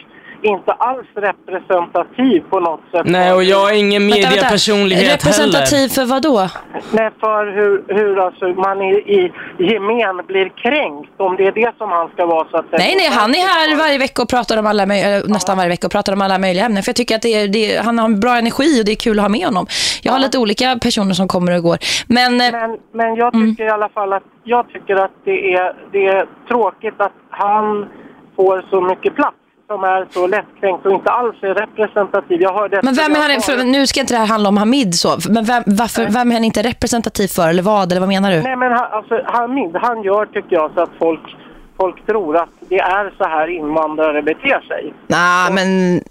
inte alls representativ på något sätt. Nej, och jag är ingen mediepersonlighet Representativ heller. för vad då? Nej, för hur, hur alltså man i, i gemen blir kränkt, om det är det som han ska vara så att säga. Nej, nej, han är här varje vecka och pratar om alla, nästan varje vecka och pratar om alla möjliga ämnen. För jag tycker att det är, det är, han har en bra energi och det är kul att ha med honom. Jag har lite olika personer som kommer och går. Men, eh, Men, men jag Mm. tycker i alla fall att, jag tycker att det, är, det är tråkigt att han får så mycket plats som är så lättkränkt och inte alls är representativ. Jag hörde men vem är han, för, nu ska inte det här handla om Hamid så. Men vem, varför, vem är han inte representativ för? Eller vad? Eller vad menar du? Nej men han, alltså, Hamid, han gör tycker jag så att folk, folk tror att det är så här invandrare beter sig. Nej, men...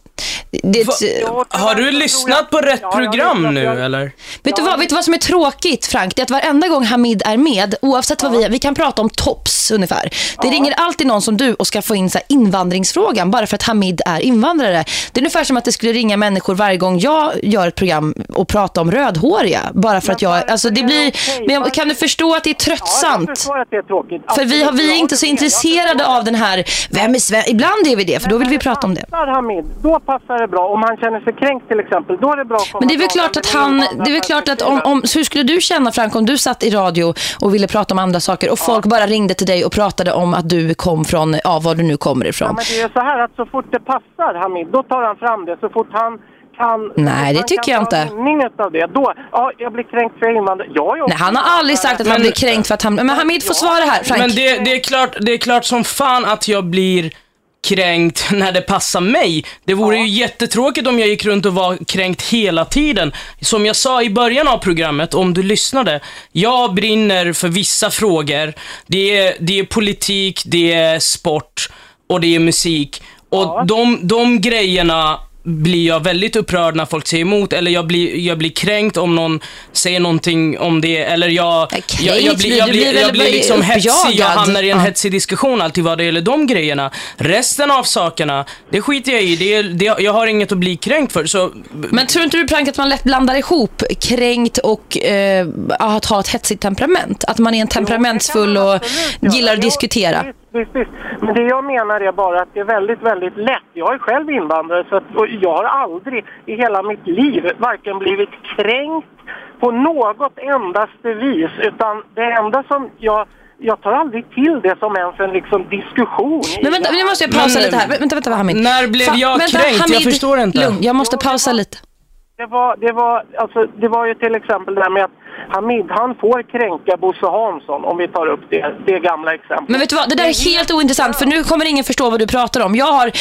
Det, Va- Jag- Har du lyssnat på rätt program nu eller? Vet, du vad, vet du vad som är tråkigt, Frank? Det är att varenda gång Hamid är med, oavsett vad vi Vi kan prata om tops ungefär. Det ringer alltid någon som du och ska få in så här invandringsfrågan bara för att Hamid är invandrare. Det är ungefär som att det skulle ringa människor varje gång jag gör ett program och prata om rödhåriga. Bara för att jag... Alltså det är blir... Men kan du förstå att det är Ja, jag tröttsamt? förstår att det är tråkigt. För vi, har, vi är inte så intresserade av den här... Vem är Sven? Ibland är vi det, för då vill vi prata om det. Då passar det bra. Om han känner sig kränkt till exempel, då är det bra att komma Men det är väl klart att han, det är väl klart att om, om, hur skulle du känna Frank om du satt i radio och ville prata om andra saker och folk bara ringde till dig och pratade om att du kom från, ja var du nu kommer Ja, ifrån. men det är så här att så fort det passar Hamid, då tar han fram det. Så fort han kan... Nej, det han tycker jag inte. av det. Då, ja, jag blir kränkt för jag är invandrare. Jag är också Nej, han har aldrig sagt att han Men- blir kränkt för att han... Men Hamid får svara här, Frank. Men det, det, är klart, det är klart som fan att jag blir kränkt när det passar mig. Det vore ju jättetråkigt om jag gick runt och var kränkt hela tiden. Som jag sa i början av programmet, om du lyssnade. Jag brinner för vissa frågor. Det är, det är politik, det är sport och det är musik. Och de, de grejerna blir jag väldigt upprörd när folk säger emot eller jag blir, jag blir kränkt om någon säger någonting om det eller jag, kränkt jag, jag, blir, jag, blir- jag blir liksom hetsig, jag hamnar i en Ja. hetsig diskussion alltid vad det gäller de grejerna. Resten av sakerna, det skiter jag i. Det, det, jag har inget att bli kränkt för. Så, Men tror inte du Frank att man lätt blandar ihop kränkt och eh, att ha ett hetsigt temperament? Att man är en temperamentsfull och gillar att diskutera? Visst, visst. Men det jag menar är bara att det är väldigt, väldigt lätt. Jag är själv invandrare så att, och jag har aldrig i hela mitt liv varken blivit kränkt på något endaste vis. Utan det enda som jag... Jag tar aldrig till det som ens en liksom diskussion. Men vänta, nu måste jag pausa Men, lite här. Vänta, vänta, Hamid. när blev jag kränkt? Jag förstår inte. Lugn, jag måste Jo, det pausa var- lite. Det var, det, var, alltså, det var ju till exempel det här med att Hamid, han får kränka Bosse Hansson om vi tar upp det, det gamla exemplet. Men vet du vad, det där är helt ointressant för nu kommer ingen förstå vad du pratar om. Jag har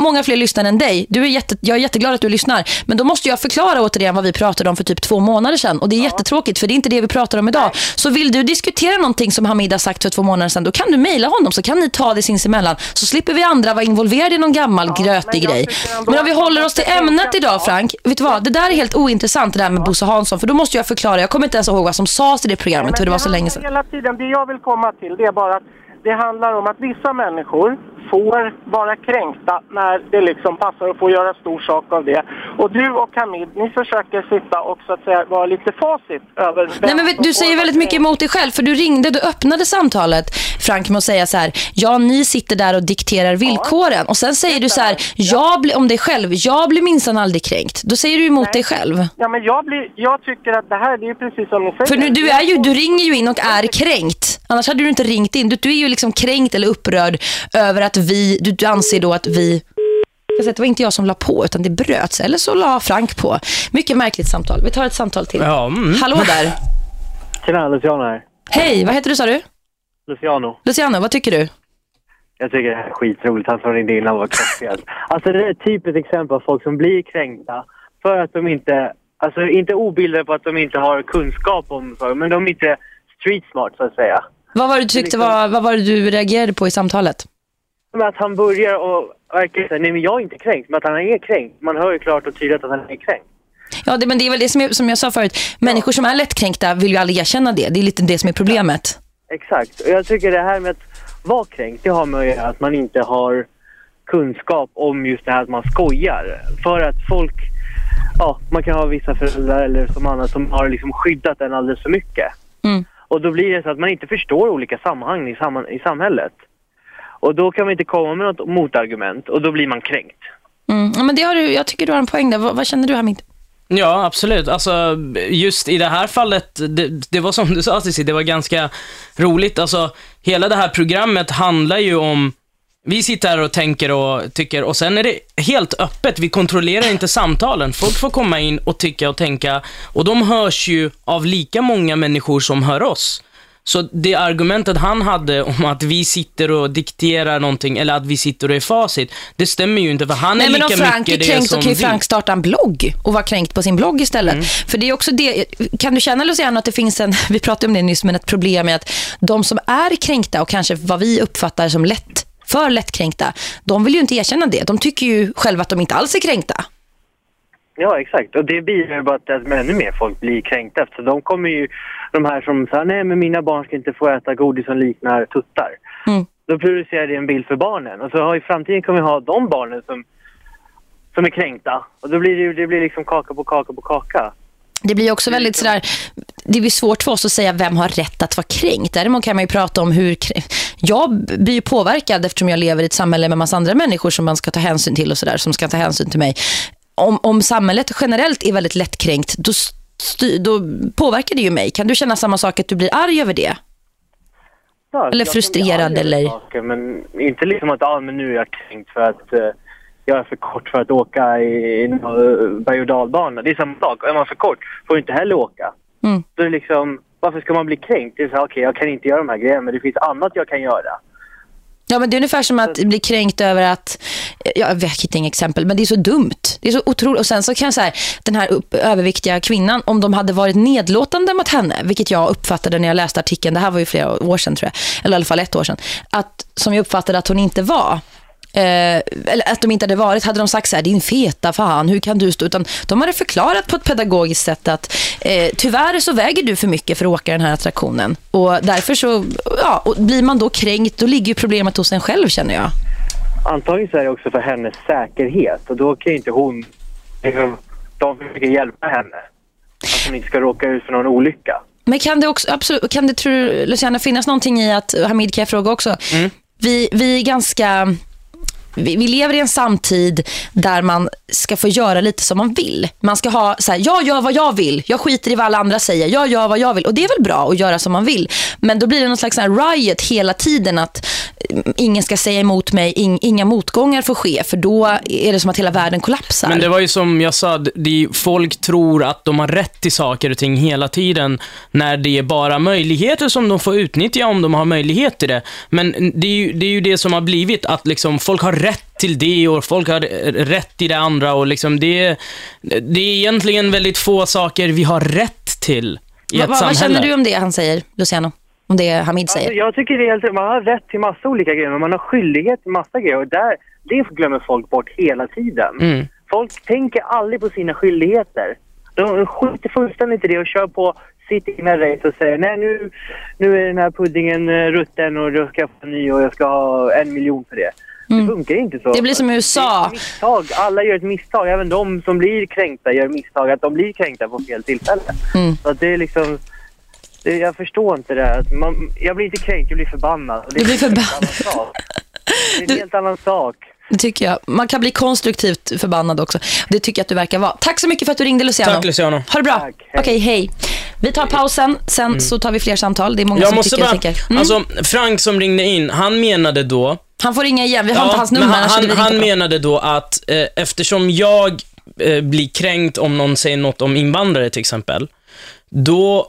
många fler lyssnare än dig. Du är jätte, jag är jätteglad att du lyssnar. Men då måste jag förklara återigen vad vi pratade om för typ två månader sedan. Och det är jättetråkigt för det är inte det vi pratar om idag. Så vill du diskutera någonting som Hamid har sagt för två månader sedan, då kan du mejla honom så kan ni ta det sinsemellan. Så slipper vi andra vara involverade i någon gammal grötig men jag grej. Men om vi håller oss till ämnet idag Frank, vet du vad? Det där är helt ointressant det där med Bosse Hansson. För då måste jag förklara, jag kommer inte ens ihåg vad som sades i det programmet för det var så länge sedan. Hela tiden, det jag vill komma till det är bara att det handlar om att vissa människor får vara kränkta när det liksom passar att få göra stor sak av det. Och du och Hamid, ni försöker sitta och så att säga vara lite facit över... Nej, men du får säger väldigt mycket emot dig själv för du ringde, du öppnade samtalet Frank med att säga så här, ja ni sitter där och dikterar villkoren och sen säger du så här, jag blir, om dig själv, jag blir minsann aldrig kränkt. Då säger du emot dig själv. Ja, men jag, blir, jag tycker att det här, det är precis som ni säger. För nu, du, är ju, du ringer ju in och är kränkt. Annars hade du inte ringt in. Du, du är ju liksom kränkt eller upprörd över att vi, du, du anser då att vi det var inte jag som la på utan det bröts. Eller så la Frank på. Mycket märkligt samtal. Vi tar ett samtal till. ja, mm. Hallå där. Tjena, Luciano här. Hej, vad heter du sa du? Luciano. Luciano, vad tycker du? Jag tycker det här är skitroligt. Han som ringde innan var klockren. Alltså det är ett typiskt exempel på folk som blir kränkta för att de inte, alltså inte obildade på att de inte har kunskap om saker, men de är inte street smart så att säga. Vad var det du tyckte liksom- var, vad var det du reagerade på i samtalet? Att han börjar och verkar säga, nej men jag är inte kränkt, men att han är kränkt. Man hör ju klart och tydligt att han är kränkt. Ja, det, men det är väl det som, jag, som jag sa förut. Människor som är lättkränkta vill ju aldrig erkänna det. Det är lite det som är problemet. Exakt. Och jag tycker det här med att vara kränkt, det har med att man inte har kunskap om just det här att man skojar. För att folk, ja, man kan ha vissa föräldrar eller som annat som har liksom skyddat en alldeles för mycket. Mm. Och då blir det så att man inte förstår olika sammanhang i, samman, i samhället. Och då kan man inte komma med något motargument och då blir man kränkt. Mm. Ja, men det har du, jag tycker du har en poäng där. Vad, vad känner du Hamid? Ja, absolut. Alltså, just i det här fallet, det, det var som du sa Cissi, det var ganska roligt. Alltså, hela det här programmet handlar ju om vi sitter här och tänker och tycker och sen är det helt öppet. Vi kontrollerar inte samtalen. Folk får komma in och tycka och tänka och de hörs ju av lika många människor som hör oss. Så det argumentet han hade om att vi sitter och dikterar någonting eller att vi sitter och är facit, det stämmer ju inte för han Nej, är men lika om Frank är mycket det kränkt så som kan ju vi. Frank starta en blogg och vara kränkt på sin blogg istället. Mm. För det är också det, kan du känna Luciano att det finns en, vi pratade om det nyss, men ett problem med att de som är kränkta och kanske vad vi uppfattar som lätt, för lättkränkta, de vill ju inte erkänna det. De tycker ju själva att de inte alls är kränkta. Ja, exakt. Och det bidrar bara till att ännu mer folk blir kränkta. Efter de kommer ju, de här som säger nej men mina barn ska inte få äta godis som liknar tuttar. Mm. Då producerar det en bild för barnen. Och så har i framtiden kommer vi ha de barnen som, som är kränkta. Och då blir det, det blir liksom kaka på kaka på kaka. Det blir också väldigt sådär, det blir svårt för oss att säga vem har rätt att vara kränkt. Däremot kan man ju prata om hur, jag blir ju påverkad eftersom jag lever i ett samhälle med massa andra människor som man ska ta hänsyn till och sådär, som ska ta hänsyn till mig. Om, om samhället generellt är väldigt lättkränkt, då, styr, då påverkar det ju mig. Kan du känna samma sak att du blir arg över det? Ja, Eller frustrerad, eller- Saker, men inte liksom att ah, men nu är jag kränkt för att eh, jag är för kort för att åka i, i någon berg och dalbana. Det är samma sak. Är man för kort får du inte heller åka. Mm. Då är det liksom, varför ska man bli kränkt? Det är så här, okej jag kan inte göra de här grejerna men det finns annat jag kan göra. Ja, men det är ungefär som att bli kränkt över att, jag vet inget exempel, men det är så dumt. Det är så otroligt. Och sen så kan jag säga, den här upp, överviktiga kvinnan, om de hade varit nedlåtande mot henne, vilket jag uppfattade när jag läste artikeln, det här var ju flera år sedan tror jag, eller i alla fall ett år sedan, att, som jag uppfattade att hon inte var, eh, eller att de inte hade varit, hade de sagt så här, din feta fan, hur kan du stå? Utan de hade förklarat på ett pedagogiskt sätt att eh, tyvärr så väger du för mycket för att åka den här attraktionen. Och därför så, ja, och blir man då kränkt, då ligger ju problemet hos en själv känner jag. Antagligen så är det också för hennes säkerhet och då kan ju inte hon... liksom, De försöker hjälpa henne. Att hon inte ska råka ut för någon olycka. Men kan det också, absolut, kan det tror Luciana, finnas någonting i att, Hamid kan jag fråga också, vi, vi är ganska, vi, vi lever i en samtid där man ska få göra lite som man vill. Man ska ha så här, jag gör vad jag vill, jag skiter i vad alla andra säger, jag gör vad jag vill. Och det är väl bra att göra som man vill. Men då blir det någon slags här riot hela tiden att mm, ingen ska säga emot mig, inga motgångar får ske, för då är det som att hela världen kollapsar. Men det var ju som jag sa, de, folk tror att de har rätt till saker och ting hela tiden när det är bara möjligheter som de får utnyttja om de har möjlighet till det. Men det är ju det, är ju det som har blivit att liksom, folk har rätt till det och folk har rätt till det andra och liksom det, det är egentligen väldigt få saker vi har rätt till i Va, ett va, samhälle. vad känner du om det han säger, Luciano? Om det Hamid säger? Alltså, jag tycker det är helt, man har rätt till massa olika grejer men man har skyldighet till massa grejer och där, det glömmer folk bort hela tiden. Mm. Folk tänker aldrig på sina skyldigheter. De skiter fullständigt i det och kör på sitt egna race och säger nej nu, nu är den här puddingen eh, rutten och då ska jag få en ny och jag ska ha en miljon för det. Det funkar inte så. Mm. Det blir som i USA. Det är ett misstag. Alla gör ett misstag. Även de som blir kränkta gör misstag. Att de blir kränkta på fel tillfälle. Mm. Så att det är liksom... Det, jag förstår inte det här. Att Man, jag blir inte kränkt, jag blir förbannad. Det Du blir är en helt förbannad. Det är en helt annan sak. Det tycker jag. Man kan bli konstruktivt förbannad också. Det tycker jag att du verkar vara. Tack så mycket för att du ringde Luciano. Tack Luciano. Ha det bra. Okej, hej. Vi tar pausen, sen så tar vi fler samtal. Det är många Jag som måste tycker bara, tänker. Mm. alltså Frank som ringde in, han menade då han får ringa igen. Vi har inte hans men nummer. han, hade han, han på. menade då att eh, eftersom jag eh, blir kränkt om någon säger något om invandrare till exempel, då,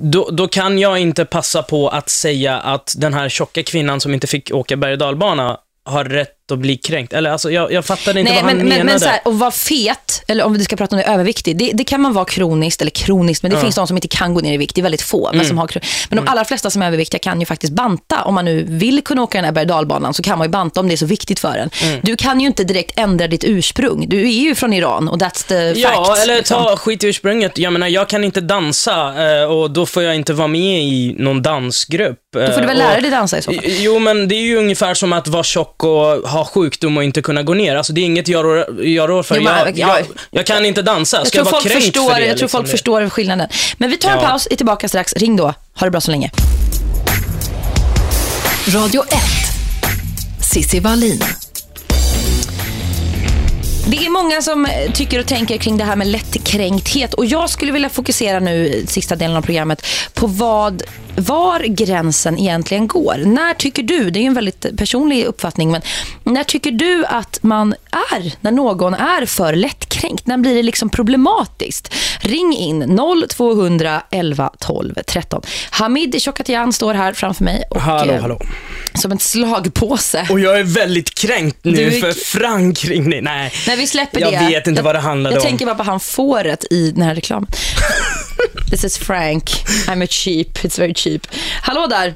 då, då kan jag inte passa på att säga att den här tjocka kvinnan som inte fick åka berg och dalbana har rätt att bli kränkt. Eller alltså, jag, jag fattade inte Nej, vad han men, men, menade. men så här, att vara fet, eller om vi ska prata om det överviktig, det, det kan man vara kroniskt eller kroniskt, men det finns de som inte kan gå ner i vikt. Det är väldigt få. Mm. Men, som har, men de allra flesta som är överviktiga kan ju faktiskt banta. Om man nu vill kunna åka den här berg och dalbanan så kan man ju banta om det är så viktigt för en. Mm. Du kan ju inte direkt ändra ditt ursprung. Du är ju från Iran och that's the Ja, fact. eller liksom. ta skit i ursprunget. Jag menar, jag kan inte dansa eh, och då får jag inte vara med i någon dansgrupp. Då får du väl lära dig dansa i så fall. Jo, men det är ju ungefär som att vara tjock och ha sjukdom och inte kunna gå ner. Alltså, det är inget jag rår, jag rår för. Jo, men- jag, ja. jag, jag kan inte dansa. Jag Ska jag, tror vara folk, förstår, för det? jag tror liksom? folk förstår skillnaden. Men vi tar en Ja. paus, är tillbaka strax. Ring då. Ha det bra så länge. Radio 1. Sissi Wallin. Det är många som eh, tycker och tänker kring det här med lättkränkthet och jag skulle vilja fokusera nu sista delen av programmet på vad var gränsen egentligen går. När tycker du, det är ju en väldigt personlig uppfattning, men när tycker du att man är, när någon är för lättkränkt? När blir det liksom problematiskt? Ring in 0200 11 12 13. Hamid Chokatian står här framför mig och Hallå, eh, hallå. som en slagpåse. Och jag är väldigt kränkt nu är- för Frank ringde. Nej, När vi släpper jag det. vet inte vad det handlade jag om. tänker bara på han fåret i den här reklamen. This is Frank. I'm a cheap. It's very cheap. Hallå där.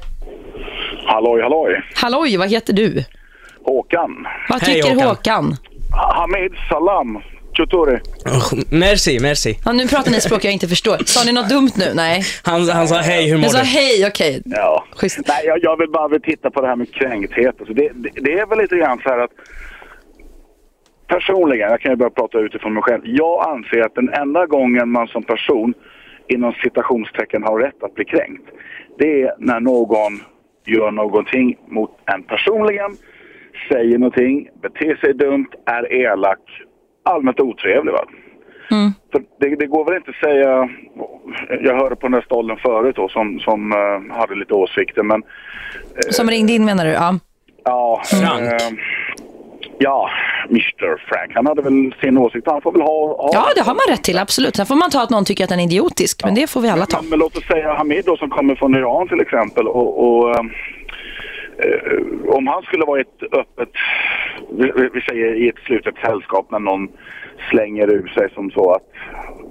Halloj, halloj. Halloj, vad heter du? Håkan. Vad Hej, tycker Håkan. Håkan? Hamid Salam. Chuturi. Oh, merci, merci. Ja, nu pratar ni språk jag inte förstår. Sa ni något dumt nu? Nej. Han, han sa hej, hur mår Jag sa du? hej, okej. Ja. Schysst. Nej, jag, jag vill bara vill titta på det här med kränkthet. Alltså det, det, det är väl lite grann så här att personligen, jag kan ju börja prata utifrån mig själv. Jag anser att den enda gången man som person inom citationstecken har rätt att bli kränkt. Det är när någon gör någonting mot en personligen, säger någonting, beter sig dumt, är elak, allmänt otrevlig. Va? För det, det går väl inte att säga... Jag hörde på den där stollen förut då, som, som eh, hade lite åsikter, men Som ringde in menar du? Ja. ja... Frank. eh, ja, Mr Frank. Han hade väl sin åsikt. Han får väl ha... ha ja, det har man rätt till, absolut. Sen får man ta att någon tycker att den är idiotisk, men det får vi alla ta. Men, men låt oss säga Hamid då som kommer från Iran till exempel och, och eh, om han skulle vara i ett öppet, vi, säger i ett slutet sällskap när någon slänger ur sig som så att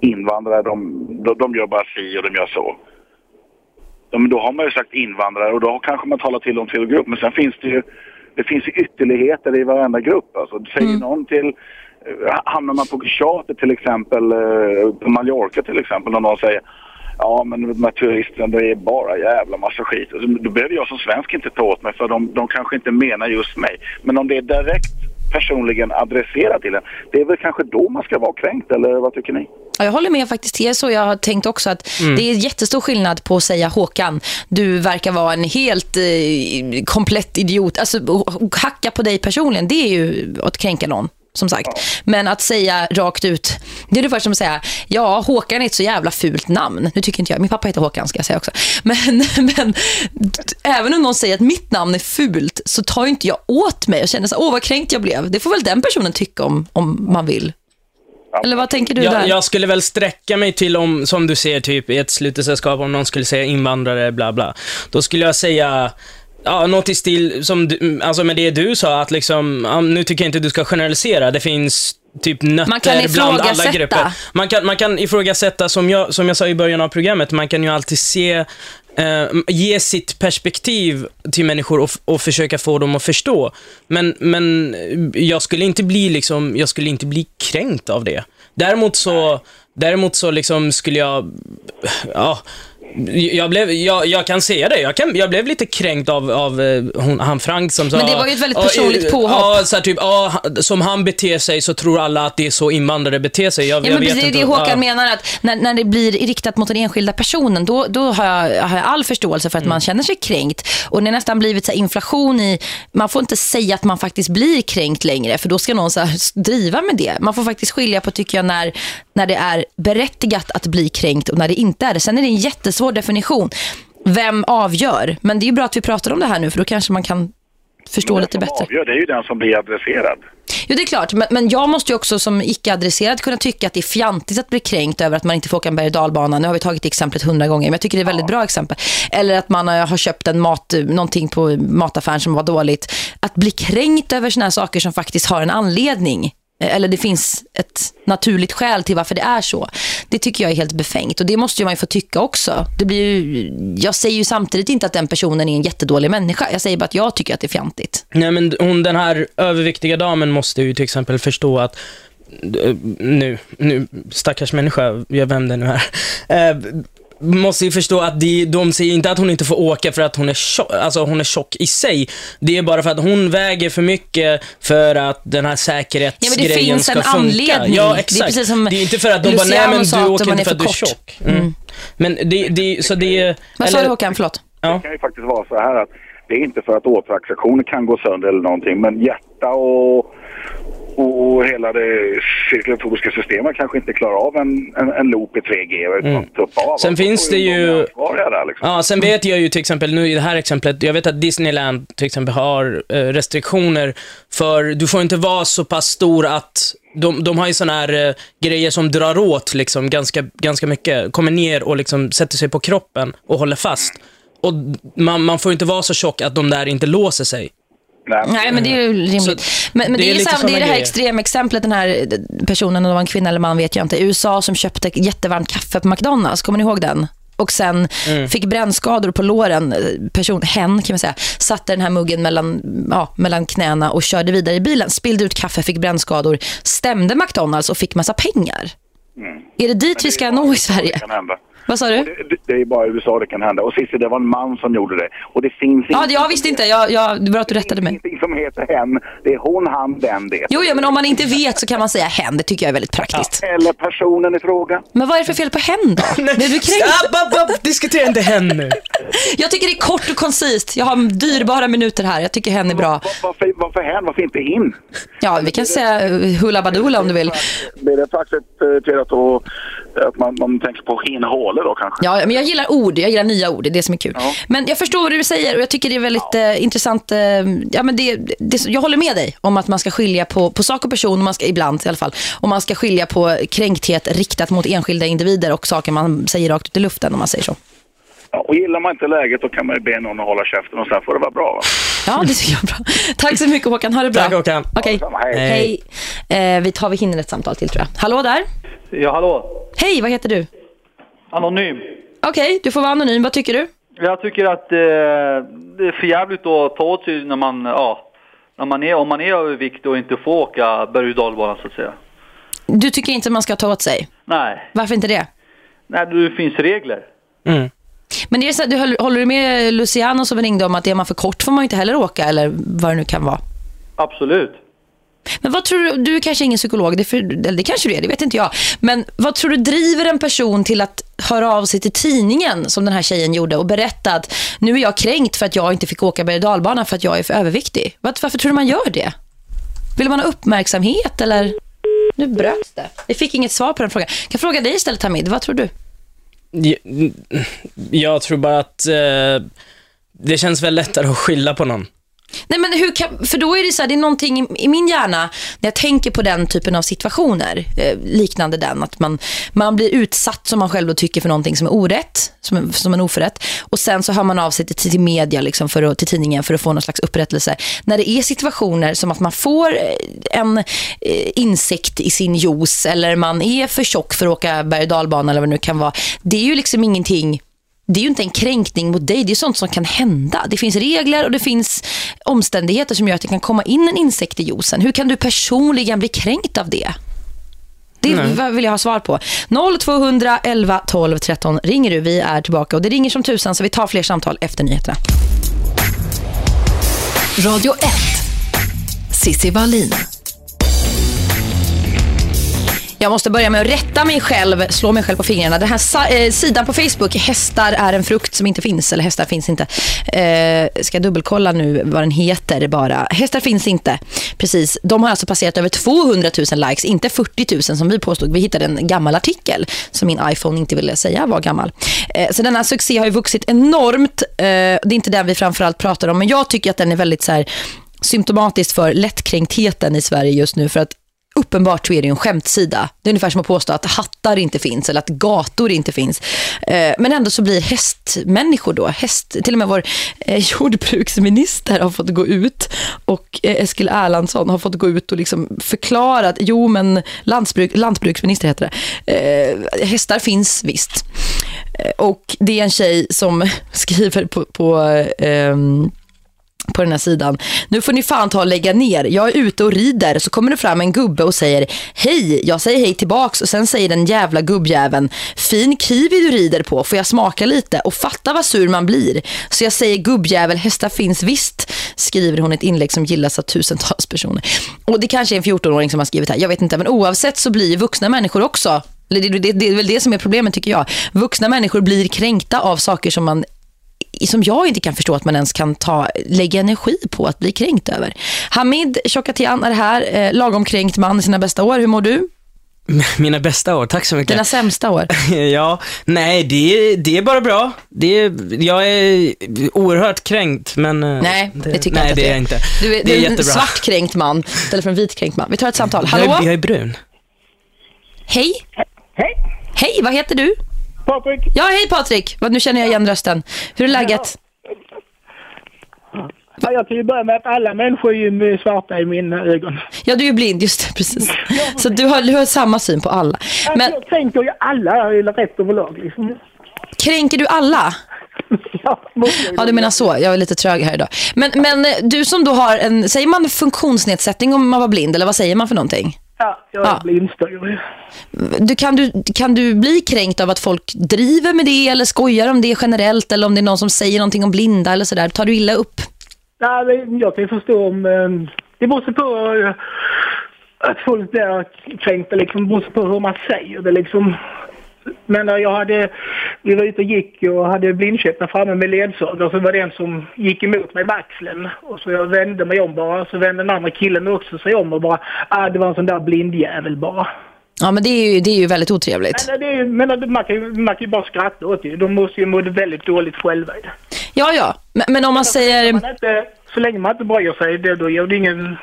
invandrare de, de, de gör bara si och de gör så. Ja, men då har man ju sagt invandrare och då kanske man talar till om till grupp men sen finns det ju Det finns ytterligheter i varenda grupp. Alltså, säger Mm. någon till eh, hamnar man på charter till exempel, eh, på Mallorca till exempel, och någon säger Ja men de här turisterna det är bara jävla massa skit. Alltså, Då behöver jag som svensk inte ta åt mig för de, de kanske inte menar just mig. Men om det är direkt personligen adresserat till en, det är väl kanske då man ska vara kränkt eller vad tycker ni? Ja, jag håller med faktiskt. Det är så jag har tänkt också att det är jättestor skillnad på att säga Håkan, du verkar vara en helt eh, komplett idiot. Alltså hacka på dig personligen, det är ju att kränka någon. Som sagt. Men att säga rakt ut, det är ungefär som att säga, ja Håkan är ett så jävla fult namn. Nu tycker inte jag, min pappa heter Håkan ska jag säga också. Men, men även om någon säger att mitt namn är fult så tar ju inte jag åt mig och känner så åh vad kränkt jag blev. Det får väl den personen tycka om, om man vill. Eller vad tänker du där? Jag, jag skulle väl sträcka mig till om, som du ser typ i ett slutesällskap, om någon skulle säga invandrare, bla bla. Då skulle jag säga, ja, något i stil som du, alltså med det du sa, att liksom, nu tycker jag inte du ska generalisera. Det finns typ nötter bland alla grupper. Man kan, man kan ifrågasätta, som jag, som jag sa i början av programmet, man kan ju alltid se eh, ge sitt perspektiv till människor och, och försöka få dem att förstå. Men, men jag skulle inte bli liksom, jag skulle inte bli kränkt av det. Däremot så, däremot så liksom skulle jag, ja, jag, blev, jag, jag kan säga det, jag, kan, jag blev lite kränkt av, av eh, hon, han Frank som sa... Men det var ju ett väldigt personligt eh, påhopp. Ja, så här, typ, ja, som han beter sig så tror alla att det är så invandrare beter sig. Jag, Ja, men precis, inte. det Håkan ja. menar att när, när det blir riktat mot den enskilda personen, då, då har, jag, har jag all förståelse för att Mm. man känner sig kränkt. Och det nästan blivit så här inflation i, man får inte säga att man faktiskt blir kränkt längre, för då ska någon så här driva med det. Man får faktiskt skilja på, tycker jag, när, när det är berättigat att bli kränkt och när det inte är det. Sen är det en jättesvår definition. Vem avgör? Men det är ju bra att vi pratar om det här nu, för då kanske man kan förstå Den lite som bättre. avgör, det är ju den som blir adresserad. Jo, det är klart. Men, men jag måste ju också som icke-adresserad kunna tycka att det är fjantigt att bli kränkt över att man inte får åka en berg dalbana. Nu har vi tagit exemplet hundra gånger, men jag tycker det är ett väldigt bra exempel. Eller att man har köpt en mat, någonting på mataffären som var dåligt. Att bli kränkt över såna här saker som faktiskt har en anledning. Eh, eller det finns ett naturligt skäl till varför det är så. Det tycker jag är helt befängt. Och det måste ju man ju få tycka också. Det blir ju, jag säger ju samtidigt inte att den personen är en jättedålig människa. Jag säger bara att jag tycker att det är fjantigt. Nej, men hon, den här överviktiga damen måste ju till exempel förstå att eh, nu, nu, stackars människa, jag vem det nu är, eh, måste ju förstå att de, de säger inte att hon inte får åka för att hon är, tjock, alltså hon är tjock i sig. Det är bara för att hon väger för mycket för att den här Ja, men det säkerhetsgrejen finns ska en funka. anledning. Ja, Det är exakt. precis som det är inte för att de bara, Luciano nej men du att åker man inte är för att du är tjock. Mm. Men det, det, så det... Vad sa du Håkan? Förlåt. Ja. Det kan ju faktiskt vara så här att det är inte för att återaxaktioner kan gå sönder eller någonting, men hjärta och, och hela det cirkulatoriska systemet kanske inte klarar av en, en, en loop i 3G utan att tuppa av. Mm. Sen finns det de ju- Där, liksom. Ja, sen vet jag ju till exempel nu i det här exemplet, jag vet att Disneyland till exempel har eh, restriktioner för du får inte vara så pass stor att de, de har ju såna här eh, grejer som drar åt liksom ganska, ganska mycket, kommer ner och liksom sätter sig på kroppen och håller fast. Och man, man får inte vara så tjock att de där inte låser sig. Nej, men det är ju rimligt. Men, men det, det är är, lite så här, det, är det här extremexemplet, den här personen, om det var en kvinna eller man vet jag inte, i USA som köpte jättevarmt kaffe på McDonalds, kommer ni ihåg den? Och sen Mm. fick brännskador på låren, person, hen kan man säga, satte den här muggen mellan, ja, mellan knäna och körde vidare i bilen, spillde ut kaffe, fick brännskador, stämde McDonalds och fick massa pengar. Är det dit vi ska nå i Sverige? Det kan hända. Vad sa du? Det, det är bara i USA det kan hända. Och Cissi, det var en man som gjorde det. Och det finns Ja, jag visste inte. Jag, jag, det var att du rättade mig. som heter hen. Det är hon, han, den, det. Jo, ja, men om man inte vet så kan man säga hen. Det tycker jag är väldigt praktiskt. Eller personen i fråga. Men vad är det för fel på hen då? Blev du kränkt? Diskutera inte hen nu. Jag tycker det är kort och koncist. Jag har dyrbara minuter här. Jag tycker hen är bra. Varför, varför hen? Varför inte hin? Ja, vi kan säga eh, Hula Badoola om du vill. Blir det accepterat och att man, man tänker på hin håle då kanske? Ja, men jag gillar ord. Jag gillar nya ord. Det är det som är kul. Men jag förstår vad du säger och jag tycker det är väldigt eh, intressant. Eh, ja, men det, det, jag håller med dig om att man ska skilja på, på sak och person, man ska, ibland i alla fall. Och man ska skilja på kränkthet riktat mot enskilda individer och saker man säger rakt ut i luften om man säger så. Ja, och gillar man inte läget då kan man ju be någon att hålla käften och sen får det vara bra. Va? Ja, det tycker jag är bra. Tack så mycket Håkan. Ha det bra. Tack, Håkan. Okej. Hej. Hej. Eh, vi tar vi hinner ett samtal till tror jag. Hallå där. Ja, hallå. Hej, vad heter du? Anonym. Okej, du får vara anonym. Vad tycker du? Jag tycker att eh, det är för jävligt att ta åt sig när man, ja, Om man är, om man är överviktig och inte får åka berg och dalbanan så att säga. Du tycker inte man ska ta åt sig? Nej, Varför inte det? nej det finns regler. Mm. Men är så att du håller, håller du med Luciano som ringde om att är man för kort får man inte heller åka eller vad det nu kan vara? Absolut. Men vad tror du, du är kanske ingen psykolog, det, är för, eller det kanske du är, det vet inte jag. Men vad tror du driver en person till att höra av sig till tidningen som den här tjejen gjorde och berätta att nu är jag kränkt för att jag inte fick åka berg- och dalbana för att jag är för överviktig? Varför tror du man gör det? Vill man ha uppmärksamhet eller? Nu bröts det. Jag fick inget svar på den frågan. Kan fråga dig istället Hamid, vad tror du? Jag, mm, jag tror bara att eh, det känns väl lättare att skylla på någon. Nej men hur kan, för då är det så här, det är någonting i, i min hjärna när jag tänker på den typen av situationer, eh, liknande den, att man, man blir utsatt som man själv då tycker för någonting som är orätt, som, en- som en oförrätt. Och sen så hör man av sig till, till media, liksom för att, till tidningen för att få någon slags upprättelse. När det är situationer som att man får eh, en eh, insikt i sin juice eller man är för tjock för att åka berg- och dalbana eller vad det nu kan vara. Det är ju liksom ingenting det är ju inte en kränkning mot dig, det är sånt som kan hända. Det finns regler och det finns omständigheter som gör att det kan komma in en insekt i juicen. Hur kan du personligen bli kränkt av det? Det Nej. vill jag ha svar på. 0200 11 12 13 ringer du. Vi är tillbaka och det ringer som tusan så vi tar fler samtal efter nyheterna. Radio 1. Sissi Wallin. Jag måste börja med att rätta mig själv, slå mig själv på fingrarna. Den här eh, sidan på Facebook, hästar är en frukt som inte finns, eller hästar finns inte. Eh, ska jag dubbelkolla nu vad den heter bara. Hästar finns inte. Precis. De har alltså passerat över 200 000 likes, inte 40 000 som vi påstod. Vi hittade en gammal artikel som min iPhone inte ville säga var gammal. Eh, så denna succé har ju vuxit enormt. Eh, det är inte den vi framförallt pratar om, men jag tycker att den är väldigt så här symptomatiskt för lättkränktheten i Sverige just nu för att uppenbart så är det en skämtsida. Det är ungefär som att påstå att hattar inte finns eller att gator inte finns. Eh, men ändå så blir hästmänniskor då, häst, till och med vår eh, jordbruksminister har fått gå ut och eh, Eskil Erlandsson har fått gå ut och liksom förklara att jo men landsbruk, lantbruksminister heter det. Hästar finns visst. Och det är en tjej som skriver på, på eh, på den här sidan. Nu får ni fan ta och lägga ner. Jag är ute och rider så kommer det fram en gubbe och säger hej. Jag säger hej tillbaks och sen säger den jävla gubbjäveln fin kiwi du rider på. Får jag smaka lite och fatta vad sur man blir. Så jag säger gubbjävel, hästar finns visst. Skriver hon ett inlägg som gillas av tusentals personer. Och det kanske är en 14-åring som har skrivit här. Jag vet inte, men oavsett så blir ju vuxna människor också eller det, det, det är väl det som är problemet tycker jag. Vuxna människor blir kränkta av saker som man som jag inte kan förstå att man ens kan ta, lägga energi på att bli kränkt över. Hamid Chokatian är här, eh, lagom kränkt man i sina bästa år. Hur mår du? Mina bästa år, tack så mycket. Dina sämsta år? ja, nej det, är- det är bara bra. Det är, jag är oerhört kränkt, men... eh, Nej, det tycker nej, jag inte. det är jag inte. Du är, det är du är en jättebra. svartkränkt man istället för en vitkränkt man. Vi tar ett samtal. Jag är, Hallå? jag är brun. Hej? Hej. Hej, vad heter du? Patrik. Ja, hej Patrik. Nu känner jag igen rösten. Hur är läget? Ja, jag kan ju börja med att alla människor är ju svarta i mina ögon. Ja, du är ju blind, just det, precis. Så du har, du har samma syn på alla. Men... Men Jag kränker ju alla rätt överlag liksom. kränker du alla? Ja, Ja, du menar så. Jag är lite trög här idag. Men, men eh, du som då har en, säger man funktionsnedsättning om man var blind eller vad säger man för någonting? Ja, jag Ja. blindstörd. Du, kan, du, kan du bli kränkt av att folk driver med det eller skojar om det generellt eller om det är någon som säger någonting om blinda eller sådär? Tar du illa upp? Ja, men jag kan ju förstå om... eh, Det beror på eh, att folk blir kränkta liksom. Beror på hur man säger det liksom. Men eh, jag hade... Vi var ute och gick och hade blindköp där framme med ledsagare. Så var det en som gick emot mig med axeln. Och så jag vände mig om bara. Så vände den andra killen också sig om och bara... Ah, det var en sån där blindjävel bara. Ja, men det är ju, det är ju väldigt otrevligt. Men, det är, men det- man, kan ju, man kan ju bara skratta åt det. De måste ju må väldigt dåligt själva i det. Ja, ja. Men, men om man säger... Man inte, så länge man inte böjer sig, det, då ger det ingen...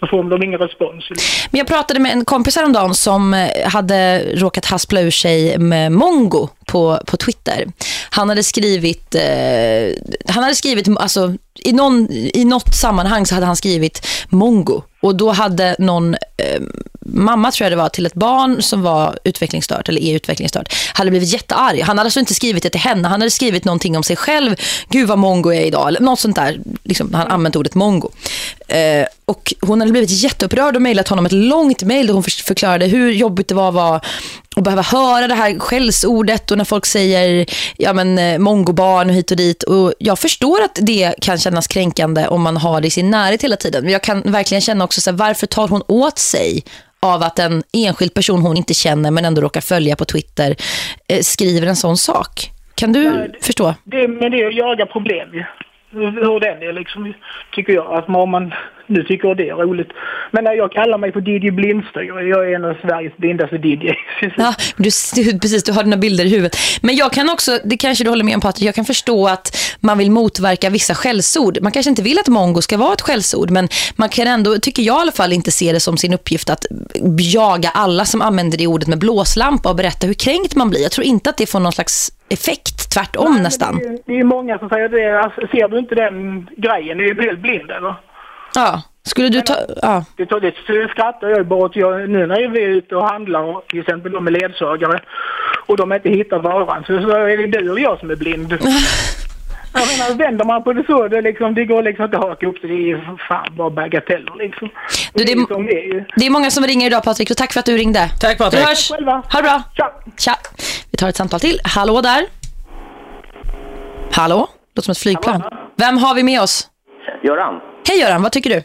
Då får de ingen respons. Men jag pratade med en kompis häromdagen som eh, hade råkat haspla ur sig med mongo på, på Twitter. Han hade skrivit, eh, han hade skrivit alltså, i, någon, i något sammanhang så hade han skrivit mongo. Och då hade någon eh, mamma tror jag det var till ett barn som var utvecklingsstört eller är utvecklingsstört hade blivit jättearg. Han hade alltså inte skrivit det till henne. Han hade skrivit någonting om sig själv. Gud vad mongo är idag. Eller något sånt där. Liksom, han använt ordet mongo. Eh, och hon hade blivit jätteupprörd och mejlat honom ett långt mejl där hon förklarade hur jobbigt det var att vara och behöva höra det här skällsordet och när folk säger ja men eh, mongobarn och hit och dit och jag förstår att det kan kännas kränkande om man har det i sin närhet hela tiden men jag kan verkligen känna också så här, varför tar hon åt sig av att en enskild person hon inte känner men ändå råkar följa på Twitter eh, skriver en sån sak. Kan du förstå? Det, men det är att jaga problem ju. Hur den är liksom, tycker jag. Att om man nu tycker det är roligt. Men när jag kallar mig för DJ Blindstyr. Jag är en av Sveriges blindaste DJs. Ja, du, precis, du har dina bilder i huvudet. Men jag kan också, det kanske du håller med om Patrik, jag kan förstå att man vill motverka vissa skällsord. Man kanske inte vill att mongo ska vara ett skällsord, men man kan ändå, tycker jag i alla fall, inte se det som sin uppgift att jaga alla som använder det ordet med blåslampa och berätta hur kränkt man blir. Jag tror inte att det får någon slags effekt, tvärtom nästan. Det är, det är många som säger det. Alltså, ser du inte den grejen? Du är helt blind eller? Ja, skulle du ta... Ja. Det, tar, det skrattar jag bara åt. Jag, nu när vi är ute och handlar, och till exempel de med ledsagare, och de inte hittar varan, så, så är det du och jag som är blind. Jag menar, vänder man på det så, det, liksom, det går liksom inte att haka upp det. Det är ju fan bara bagateller liksom. Du, det, är, det är det är många som ringer idag Patrik och tack för att du ringde. Tack Patrik. Vi hörs. Ha det bra. Tja. Vi tar ett samtal till. Hallå där. Hallå? Låter som ett flygplan. Vem har vi med oss? Göran? Hej Göran, vad tycker du?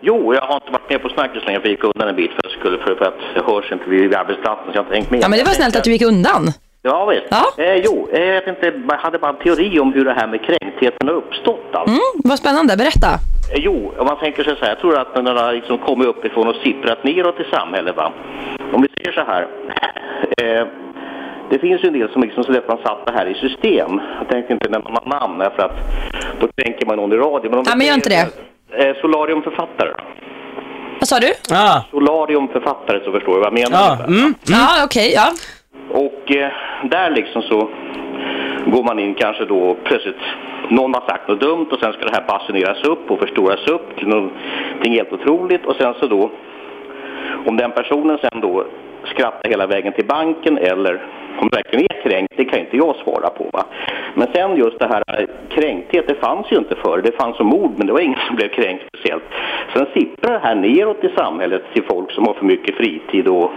Jo, jag har inte varit med på snacket länge för jag gick undan en bit för, skulle, för, för att jag hörs inte vid arbetsplatsen så jag har inte hängt med. Ja, men det var snällt att du gick undan. Ja, visst. Eh, jo, eh, jag inte, jag hade bara en teori om hur det här med kränktheten har uppstått. Alltså. Mm, vad spännande, berätta. Eh, Jo, om man tänker sig så här, jag tror att den har liksom kommit uppifrån och sipprat neråt i samhället. Va? Om vi säger så här, eh, det finns ju en del som liksom så nästan satt det här i system. Jag tänkte inte nämna namn för att då kränker man någon i radio. Men om Ja, men gör inte det. Eh, solariumförfattare. Vad sa du? Ah. Solariumförfattare så förstår du vad jag menar. Ja, mm, Ja, okej, ja. Och eh, där liksom så går man in kanske då plötsligt någon har sagt något dumt och sen ska det här basuneras upp och förstoras upp till någonting helt otroligt och sen så då om den personen sen då skrattar hela vägen till banken eller om det verkligen är kränkt, det kan inte jag svara på. Va? Men sen just det här eh, kränkthet, det fanns ju inte förr. Det fanns som ord, men det var ingen som blev kränkt speciellt. Sen sipprar det här neråt i samhället till folk som har för mycket fritid och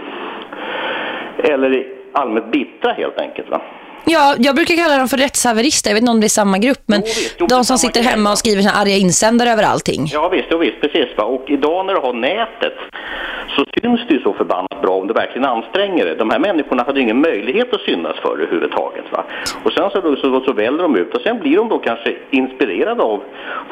eller allmänt bittra helt enkelt. Va? Ja, jag brukar kalla dem för rättshaverister. Jag vet inte om det är samma grupp, men de som sitter hemma och skriver såna arga insändare över allting. Ja visst, ja, visst, precis. Va? Och idag när du har nätet så syns det ju så förbannat bra om du verkligen anstränger dig. De här människorna hade ingen möjlighet att synas för överhuvudtaget. Va? Och sen så, så, så väljer de ut och sen blir de då kanske inspirerade av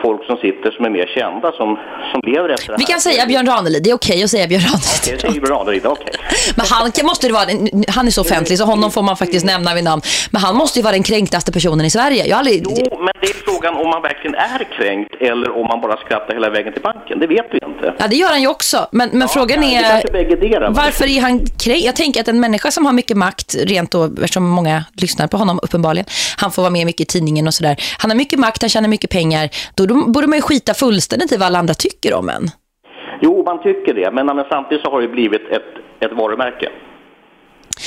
folk som sitter som är mer kända, som, som lever efter det Vi här. kan säga Björn Ranelid. Det är okej att säga Björn Ranelid. Okej, säger Björn Ranelid, okej. Men han måste det vara, han är så offentlig så honom får man faktiskt nämna vid namn. Men han måste ju vara den kränktaste personen i Sverige. Jag aldrig, Jo, men det är frågan om man verkligen är kränkt eller om man bara skrattar hela vägen till banken. Det vet vi inte. ja, det gör han ju också. Men, men frågan det är, bäggedera, va? varför är han kränkt? Jag tänker att en människa som har mycket makt, rent då, eftersom många lyssnar på honom uppenbarligen, han får vara med mycket i tidningen och sådär. Han har mycket makt, han tjänar mycket pengar. Då, då borde man ju skita fullständigt i vad alla andra tycker om en. Jo, man tycker det, men, men samtidigt så har det blivit ett, ett varumärke.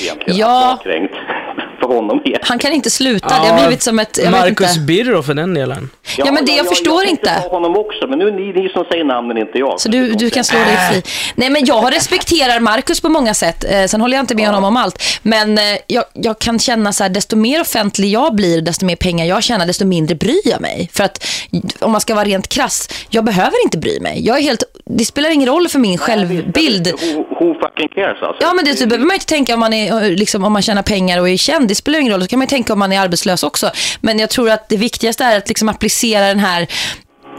Egentligen, Ja. För honom. igen. Han kan inte sluta. det har blivit som ett... Jag Marcus. Birro för den delen. Ja, men det jag förstår jag inte. ta honom också, men nu är ni, ni som säger namnen, inte jag. Så du, du kan slå dig fri. Nej, men jag respekterar Marcus på många sätt. Eh, sen håller jag inte med honom om allt. Men eh, jag, jag kan känna så här, desto mer offentlig jag blir, desto mer pengar jag tjänar, desto mindre bryr jag mig. För att om man ska vara rent krass, jag behöver inte bry mig. Jag är helt, det spelar ingen roll för min självbild. Who, who fucking cares alltså? Ja, men det så behöver man inte tänka om man, är, eh, liksom, om man tjänar pengar och är känd. Spelar ingen roll. Så kan man ju tänka om man är arbetslös också. Men jag tror att det viktigaste är att liksom applicera den här...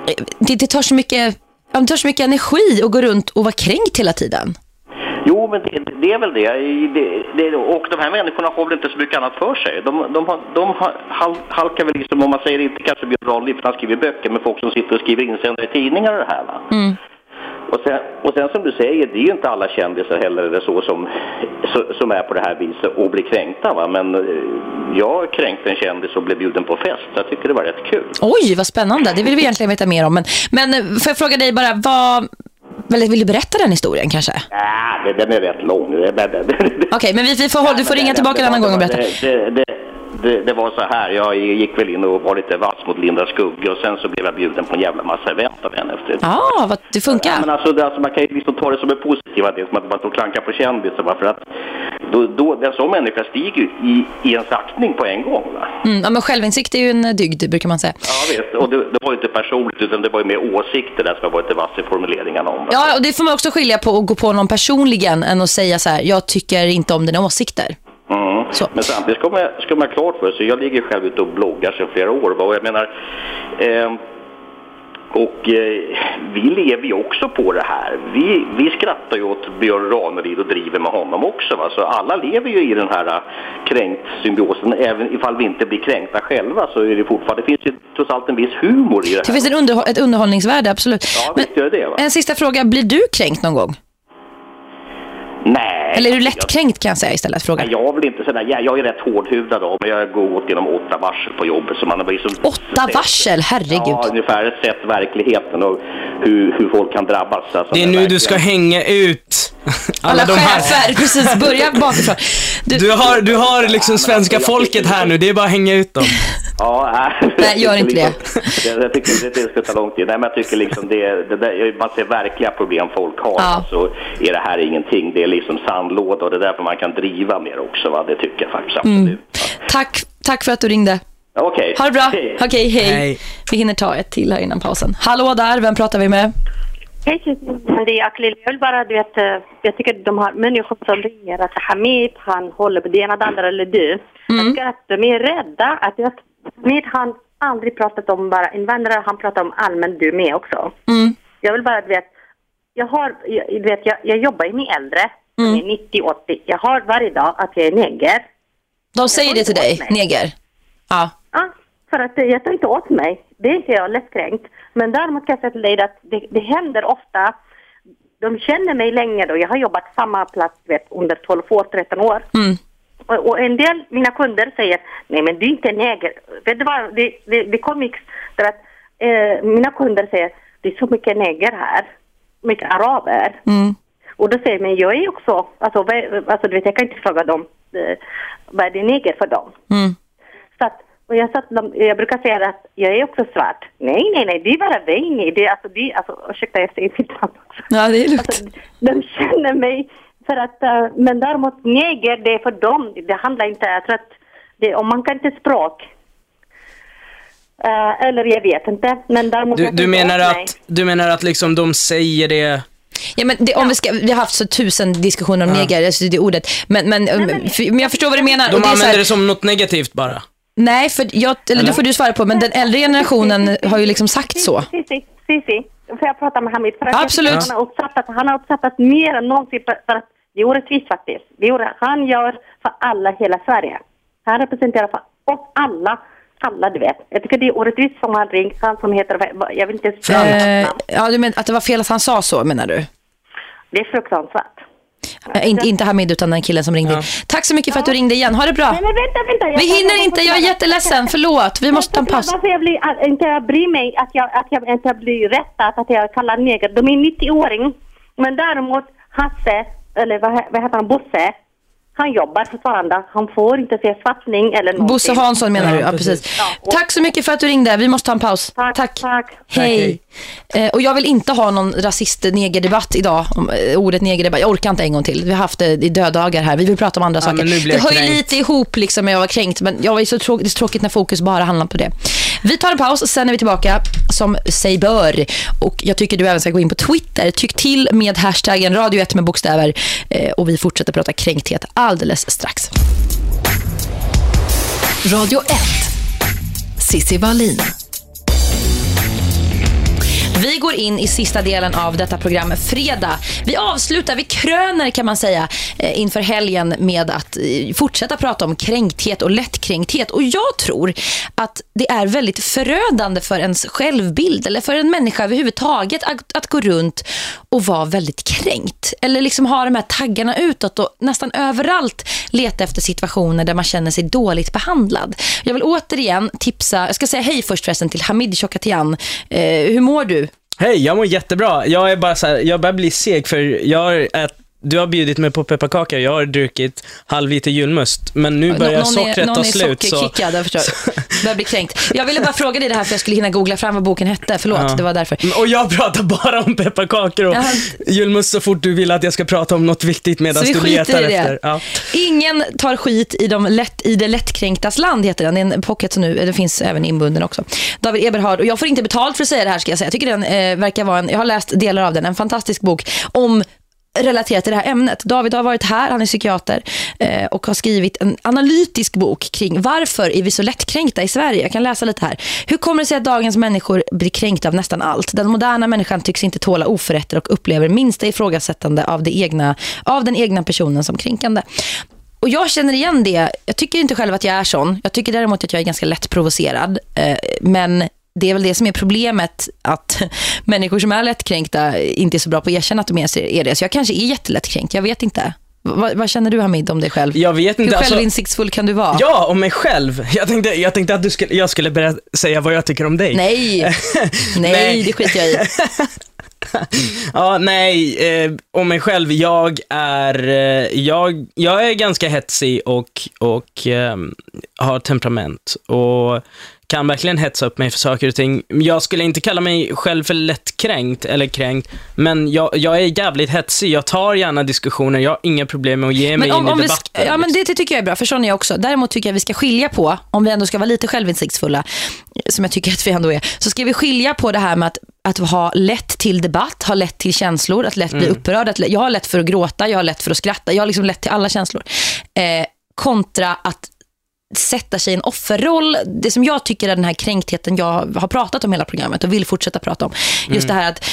eh, Det, det, tar så mycket, det tar så mycket energi att gå runt och vara kränkt hela tiden. Jo, men det, det är väl det. det, det. Och de här människorna har väl inte så mycket annat för sig. De, de, de halkar väl liksom, om man säger inte kanske Ranelid för han skriver böcker, men folk som sitter och skriver insändare i tidningar och det här. Va? Mm. Och sen, och sen som du säger, det är ju inte alla kändisar heller eller så som, så, som är på det här viset och blir kränkta. Va? Men eh, jag kränkte en kändis och blev bjuden på fest. Jag tycker det var rätt kul. Oj, vad spännande. Det vill vi egentligen veta mer om. Men, men eh, får jag fråga dig bara, vad, Vill, vill du berätta den historien kanske? Ja, det- den är rätt lång. Okej, men vi, vi får, du får ringa tillbaka en annan gång och berätta. Det, det, det, det, det var så här, jag gick väl in och var lite vass mot Linda Skugge och sen så blev jag bjuden på en jävla massa event av henne efter Ja, vad det funkar. Ja, men alltså, det, alltså, man kan ju liksom ta det som en positiv del, som att man står klankar på kändisar. För att då, då, en sån människa stiger i, i en saktning på en gång. Va? Mm, ja, men självinsikt är ju en dygd, brukar man säga. Ja, visst. Och det, det var ju inte personligt, utan det var ju mer åsikter där som jag var lite vass i formuleringarna om. va. Ja, och det får man också skilja på att gå på någon personligen än att säga så här, jag tycker inte om dina åsikter. Mm. Men samtidigt ska man, ska man klart för sig, jag ligger själv ute och bloggar sedan flera år. va, Och jag menar, eh, och eh, vi lever ju också på det här. Vi, vi skrattar ju åt Björn Ranelid och driver med honom också. Va? Så alla lever ju i den här eh, kränkt-symbiosen. Även ifall vi inte blir kränkta själva så är det fortfarande, det finns ju trots allt en viss humor i det Det här. finns en underhå- ett underhållningsvärde, absolut. Ja, gör det det? En sista fråga, blir du kränkt någon gång? Nej. Eller är du lättkränkt kan jag säga istället? Fråga. Nej, jag väl inte sådär, jag, jag är rätt hårdhudad av men jag går åt genom åtta varsel på jobbet. Så man har liksom Åtta varsel, herregud. Ja, ungefär sett verkligheten och hur, hur folk kan drabbas. Alltså, Det är nu du ska hänga ut alla, Alla de här. chefer, precis, börja bakifrån. Du, har, du har liksom svenska folket här nu, det är bara att hänga ut dem. Ja, nej. Nej, gör inte det. Jag, jag tycker det, det ska ta lång tid. Nej, men jag tycker liksom det, det där, man ser verkliga problem folk har. Ja. Så är det här ingenting. Det är liksom sandlåda och det är därför man kan driva mer också. Va? Det tycker jag faktiskt absolut. Mm. Tack, tack för att du ringde. Okej. Ha det bra. Hej. Okej, hej. Hej. Vi hinner ta ett till här innan pausen. Hallå där, vem pratar vi med? Hej det är Aklil. Jag vill bara, du vet, eh, jag tycker de har människor som ringer att Hamid, han håller på det ena, det andra eller du. Jag tycker att de är rädda att jag, Hamid, han aldrig pratat om bara invandrare, han pratar om allmänt du med också. Mm. Jag vill bara, du vet, jag har, jag, vet, jag, jag jobbar ju med äldre, Mm. som är 90-80. Jag har varje dag att jag är neger. De säger det till dig, neger. Ja. Ja, för att jag tar inte åt mig. Det är inte jag lättkränkt. Men däremot kan jag säga till dig att det, det händer ofta. De känner mig länge då. Jag har jobbat samma plats vet, under 12 år, 13 år. Mm. Och, en del mina kunder säger, nej men du är inte neger. Vet du vad, det, det, det kom mix. För att eh, mina kunder säger, det är så mycket neger här. Mycket araber. Mm. Och då säger man, jag är också, alltså, vad alltså du vet, jag kan inte fråga dem, eh, vad är det neger för dem? Mm. Så att, och jag, satt, jag brukar säga att jag är också svart. Nej, nej, nej, det är bara. Det, är alltså, det, alltså, ursäkta, jag säger mitt namn också. Ja, det är lugnt. Alltså, de känner mig för att, eh, men däremot neger, det är för dem. Det handlar inte, jag tror att det, om man kan inte språk, eh, eller jag vet inte, men däremot... Du, du, menar mig. att, du menar att liksom de säger det... Ja, men det, om vi, ska, vi har haft så tusen diskussioner om neger, alltså det ordet. Men, men, för, men jag förstår vad du menar. De det är så använder här- det som något negativt bara. Nej, för jag, eller det får du svara på, men den äldre generationen har ju liksom sagt så. Cici, Cici, får jag prata med Hamid? För att Absolut. Han har uppskattat, han har uppskattat mer än någonsin för, att det är orättvist faktiskt. Det är orätt. Han gör för alla hela Sverige. Han representerar för oss alla, alla du vet. Jag tycker det är orättvist som han ringt, han som heter, jag vill inte säga Eh, ja, du menar att det var fel att han sa så, menar du? Det är fruktansvärt. Eh, inte, inte Hamid, utan den killen som ringde. Tack så mycket för att du ringde igen. Ha det bra. Nej men vänta, vänta. jag- Vi hinner inte, jag är jätteledsen. Förlåt, vi måste ta en paus. Varför jag blir, inte jag bryr mig att jag, att jag inte blir rättad att jag kallar neger. De är 90-åring. Men däremot Hasse, eller vad, vad heter han, Bosse, han jobbar fortfarande. Han får inte se svartning eller någonting. Bosse Hansson menar du? Ja, precis. Tack så mycket för att du ringde. Vi måste ta en paus. Tack. Tack. Hej. Eh, och jag vill inte ha någon rasist-negerdebatt idag. Om, eh, ordet negerdebatt. Jag orkar inte en gång till. Vi har haft det i döddagar här. Vi vill prata om andra saker. nu blir Det hör ju lite ihop liksom med jag var kränkt. Men jag var så tråkigt, det är så tråkigt när fokus bara handlar på det. Vi tar en paus och sen är vi tillbaka som sig bör. Och jag tycker du även ska gå in på Twitter. Tyck till med hashtaggen radio 1 med bokstäver. Eh, och vi fortsätter prata kränkthet alldeles strax. Radio 1. Sissi Wallin. Vi går in i sista delen av detta program fredag. Vi avslutar, vi kröner kan man säga eh, inför helgen med att eh, fortsätta prata om kränkthet och lättkränkthet. Och jag tror att det är väldigt förödande för ens självbild eller för en människa överhuvudtaget att, att gå runt och vara väldigt kränkt. Eller liksom ha de här taggarna utåt och nästan överallt leta efter situationer där man känner sig dåligt behandlad. Jag vill återigen tipsa, jag ska säga hej först förresten till Hamid Chokatian. Eh, hur mår du? Hej, jag mår jättebra. Jag är bara så här, jag börjar bli seg för jag har ätit du har bjudit mig på pepparkakor, jag har druckit halv liter julmust, men nu börjar någon sockret är, någon ta är slut. Så... sockerkickad, jag förstår. Börjar bli kränkt. Jag ville bara fråga dig det här för jag skulle hinna googla fram vad boken hette. Förlåt, Ja. det var därför. Och jag pratar bara om pepparkakor och Ja. julmust så fort du vill att jag ska prata om något viktigt medan vi du letar efter. Ja. Ingen tar skit i, de lätt, i det lättkränktas land, heter den. Det är en pocket som nu, det finns även inbunden också. David Eberhard, och jag får inte betalt för att säga det här ska jag säga. Jag tycker den eh, verkar vara en, jag har läst delar av den, en fantastisk bok om relaterat till det här ämnet. David har varit här, han är psykiater eh, och har skrivit en analytisk bok kring varför är vi så lättkränkta i Sverige. Jag kan läsa lite här. Hur kommer det sig att dagens människor blir kränkta av nästan allt? Den moderna människan tycks inte tåla oförrätter och upplever minsta ifrågasättande av, det egna, av den egna personen som kränkande. Och jag känner igen det. Jag tycker inte själv att jag är sån. Jag tycker däremot att jag är ganska lätt provocerad. Eh, men det är väl det som är problemet att människor som är lättkränkta inte är så bra på att erkänna att de är det. Så jag kanske är jättelättkränkt, jag vet inte. Vad, vad känner du Hamid om dig själv? Jag vet inte. Hur alltså- självinsiktsfull kan du vara? Ja, om mig själv. Jag tänkte, jag tänkte att du skulle, jag skulle börja säga vad jag tycker om dig. Nej, nej, det skiter jag i. Ja, nej, eh, om mig själv, jag är, eh, jag, jag är ganska hetsig och, och eh, har temperament och kan verkligen hetsa upp mig för saker och ting. Jag skulle inte kalla mig själv för lättkränkt eller kränkt, men jag, jag är jävligt hetsig. Jag tar gärna diskussioner, jag har inga problem med att ge mig in i vi debatten. ja, men det, tycker jag är bra, för sån är jag också. Däremot tycker jag vi ska skilja på, om vi ändå ska vara lite självinsiktsfulla, som jag tycker att vi ändå är, så ska vi skilja på det här med att, att ha lätt till debatt, ha lätt till känslor, att lätt bli Mm. upprörd. Att, jag har lätt för att gråta, jag har lätt för att skratta, jag har liksom lätt till alla känslor. Eh, kontra att sätta sig i en offerroll. Det som jag tycker är den här kränktheten jag har pratat om hela programmet och vill fortsätta prata om. Just det här att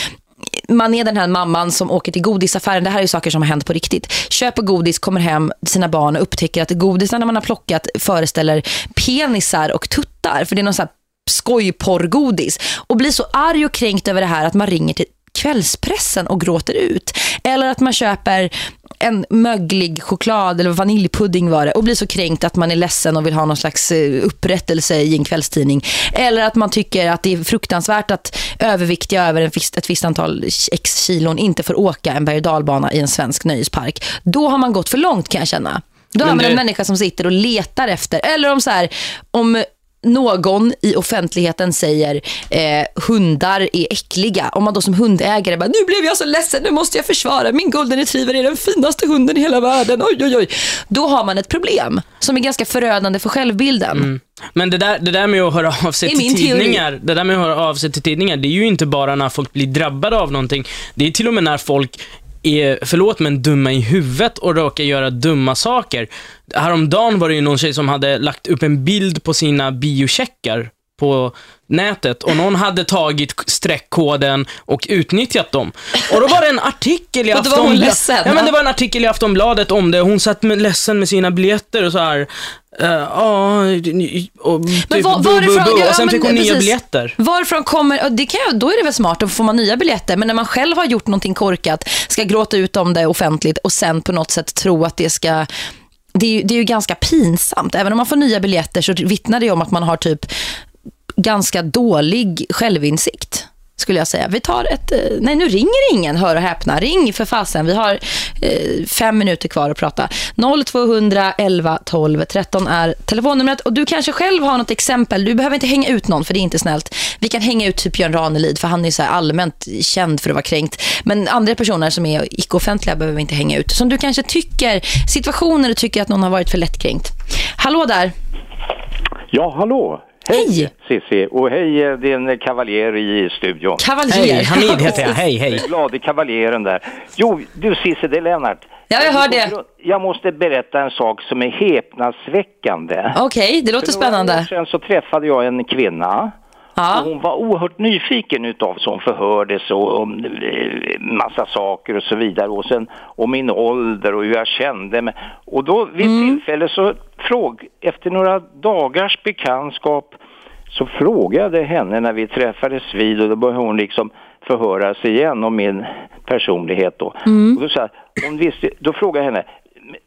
man är den här mamman som åker till godisaffären. Det här är ju saker som har hänt på riktigt. Köper godis, kommer hem till sina barn och upptäcker att godisarna man har plockat föreställer penisar och tuttar. För det är någon så här skojporrgodis. Och blir så arg och kränkt över det här att man ringer till kvällspressen och gråter ut. Eller att man köper en möglig choklad eller vaniljpudding var det och blir så kränkt att man är ledsen och vill ha någon slags eh, upprättelse i en kvällstidning. Eller att man tycker att det är fruktansvärt att överviktiga över ett visst antal x kilon inte får åka en berg- dalbana i en svensk nöjespark. Då har man gått för långt kan jag känna. Då har man det- en människa som sitter och letar efter. Eller om så här, om någon i offentligheten säger eh, hundar är äckliga. Om man då som hundägare bara, nu blev jag så ledsen, nu måste jag försvara. Min golden retriever är den finaste hunden i hela världen. Oj, oj, oj. Då har man ett problem som är ganska förödande för självbilden. Men det där, det där med att höra av sig till min teori. tidningar, det där med att höra av sig till tidningar, det är ju inte bara när folk blir drabbade av någonting. Det är till och med när folk är, förlåt men dumma i huvudet och råkar göra dumma saker. Häromdagen var det ju någon tjej som hade lagt upp en bild på sina biocheckar på nätet och någon hade tagit streckkoden och utnyttjat dem. Och då var det en artikel i var hon Aftonbladet. ledsen, Ja, men det var en artikel i Aftonbladet om det. Hon satt med, ledsen med sina biljetter och så här. Ja, ni- och typ var- bu, bu, varifrån- bu, ja, och sen men fick hon nya precis. biljetter. Varifrån kommer, det kan jag, då är det väl smart, då får man nya biljetter. Men när man själv har gjort någonting korkat, ska gråta ut om det offentligt och sen på något sätt tro att det ska... Det är, ju, det är ju ganska pinsamt. Även om man får nya biljetter så vittnar det om att man har typ ganska dålig självinsikt skulle jag säga. Vi tar ett... Eh, nej, nu ringer ingen, hör och häpna. Ring för fasen. Vi har eh, fem minuter kvar att prata. 0200 11 12 13 är telefonnumret. Och du kanske själv har något exempel. Du behöver inte hänga ut någon, för det är inte snällt. Vi kan hänga ut typ Björn Ranelid, för han är så här allmänt känd för att vara kränkt. Men andra personer som är icke-offentliga behöver vi inte hänga ut. Som du kanske tycker, situationer du tycker att någon har varit för lättkränkt. Hallå där. Ja, hallå! Hej, Cissi och hej eh, din kavaljer i studion. Kavaljer. Hej, Hamid heter jag. Hej, hej. Glade kavaljeren där. Jo, du Cissi, det är Lennart. Ja, jag hör det. Jag måste berätta en sak som är häpnadsväckande. Okej, det låter För några år spännande. sedan så träffade jag en kvinna. Ja. Och hon var oerhört nyfiken utav så hon förhördes och om eh, massa saker och så vidare. Och sen om min ålder och hur jag kände mig. Och då vid Mm. tillfälle så fråg, efter några dagars bekantskap så frågade henne när vi träffades vid och då började hon liksom förhöra sig igen om min personlighet då. Mm. Och då, sa jag, hon visste, då frågade jag henne,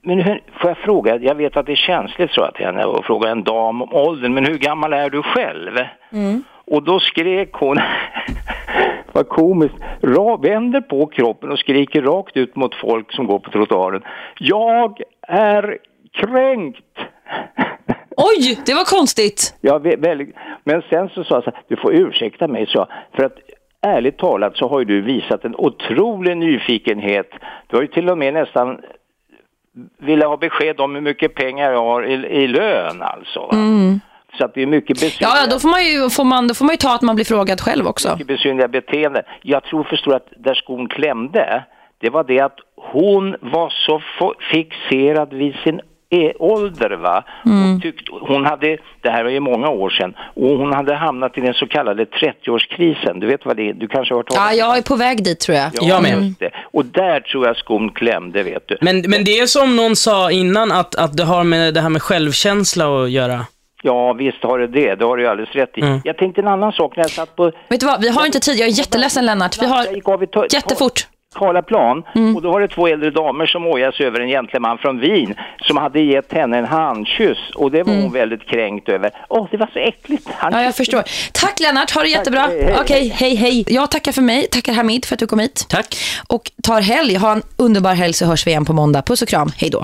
men hur, får jag fråga, jag vet att det är känsligt så att henne och fråga en dam om åldern, men hur gammal är du själv? Mm. Och då skrek hon Vad komiskt. Vänder på kroppen och skriker rakt ut mot folk som går på trottoaren. Jag är kränkt! Oj, det var konstigt. Ja, vä- väldigt. Men sen så sa jag så här, du får ursäkta mig, så för att ärligt talat så har ju du visat en otrolig nyfikenhet. Du har ju till och med nästan ville ha besked om hur mycket pengar jag har i, i lön alltså. Mm. Så att det är mycket besynnerliga, Ja, då får man ju får man, då får man ju ta att man blir frågad själv också. mycket besynnerliga beteenden. Jag tror förstår att där skon klämde, det var det att hon var så fixerad vid sin e- ålder va. Hon, tyckte, hon hade, det här var ju många år sedan, och hon hade hamnat i den så kallade 30-årskrisen. Du vet vad det är? Du kanske har hört talas Ja, jag är på väg dit tror jag. Ja, just det. Och där tror jag skon klämde, vet du. Men, men det är som någon sa innan, att, att det har med det här med självkänsla att göra. Ja, visst har det det. Det har du ju alldeles rätt i. Jag tänkte en annan sak när jag satt på... Vet du vad, vi har inte tid. Jag är jätteledsen Lennart. Vi har jättefort. Karlaplan och då var det två äldre damer som ojade sig över en gentleman från Wien som hade gett henne en handkyss och det var hon väldigt kränkt över. Åh, det var så äckligt. Han Ja, jag förstår. Tack Lennart, ha det jättebra. hej, hej. Okej, hej hej. Jag tackar för mig. Tackar Hamid för att du kom hit. Tack. Och tar helg. Ha en underbar helg så hörs vi igen på måndag. Puss och kram. Hej då.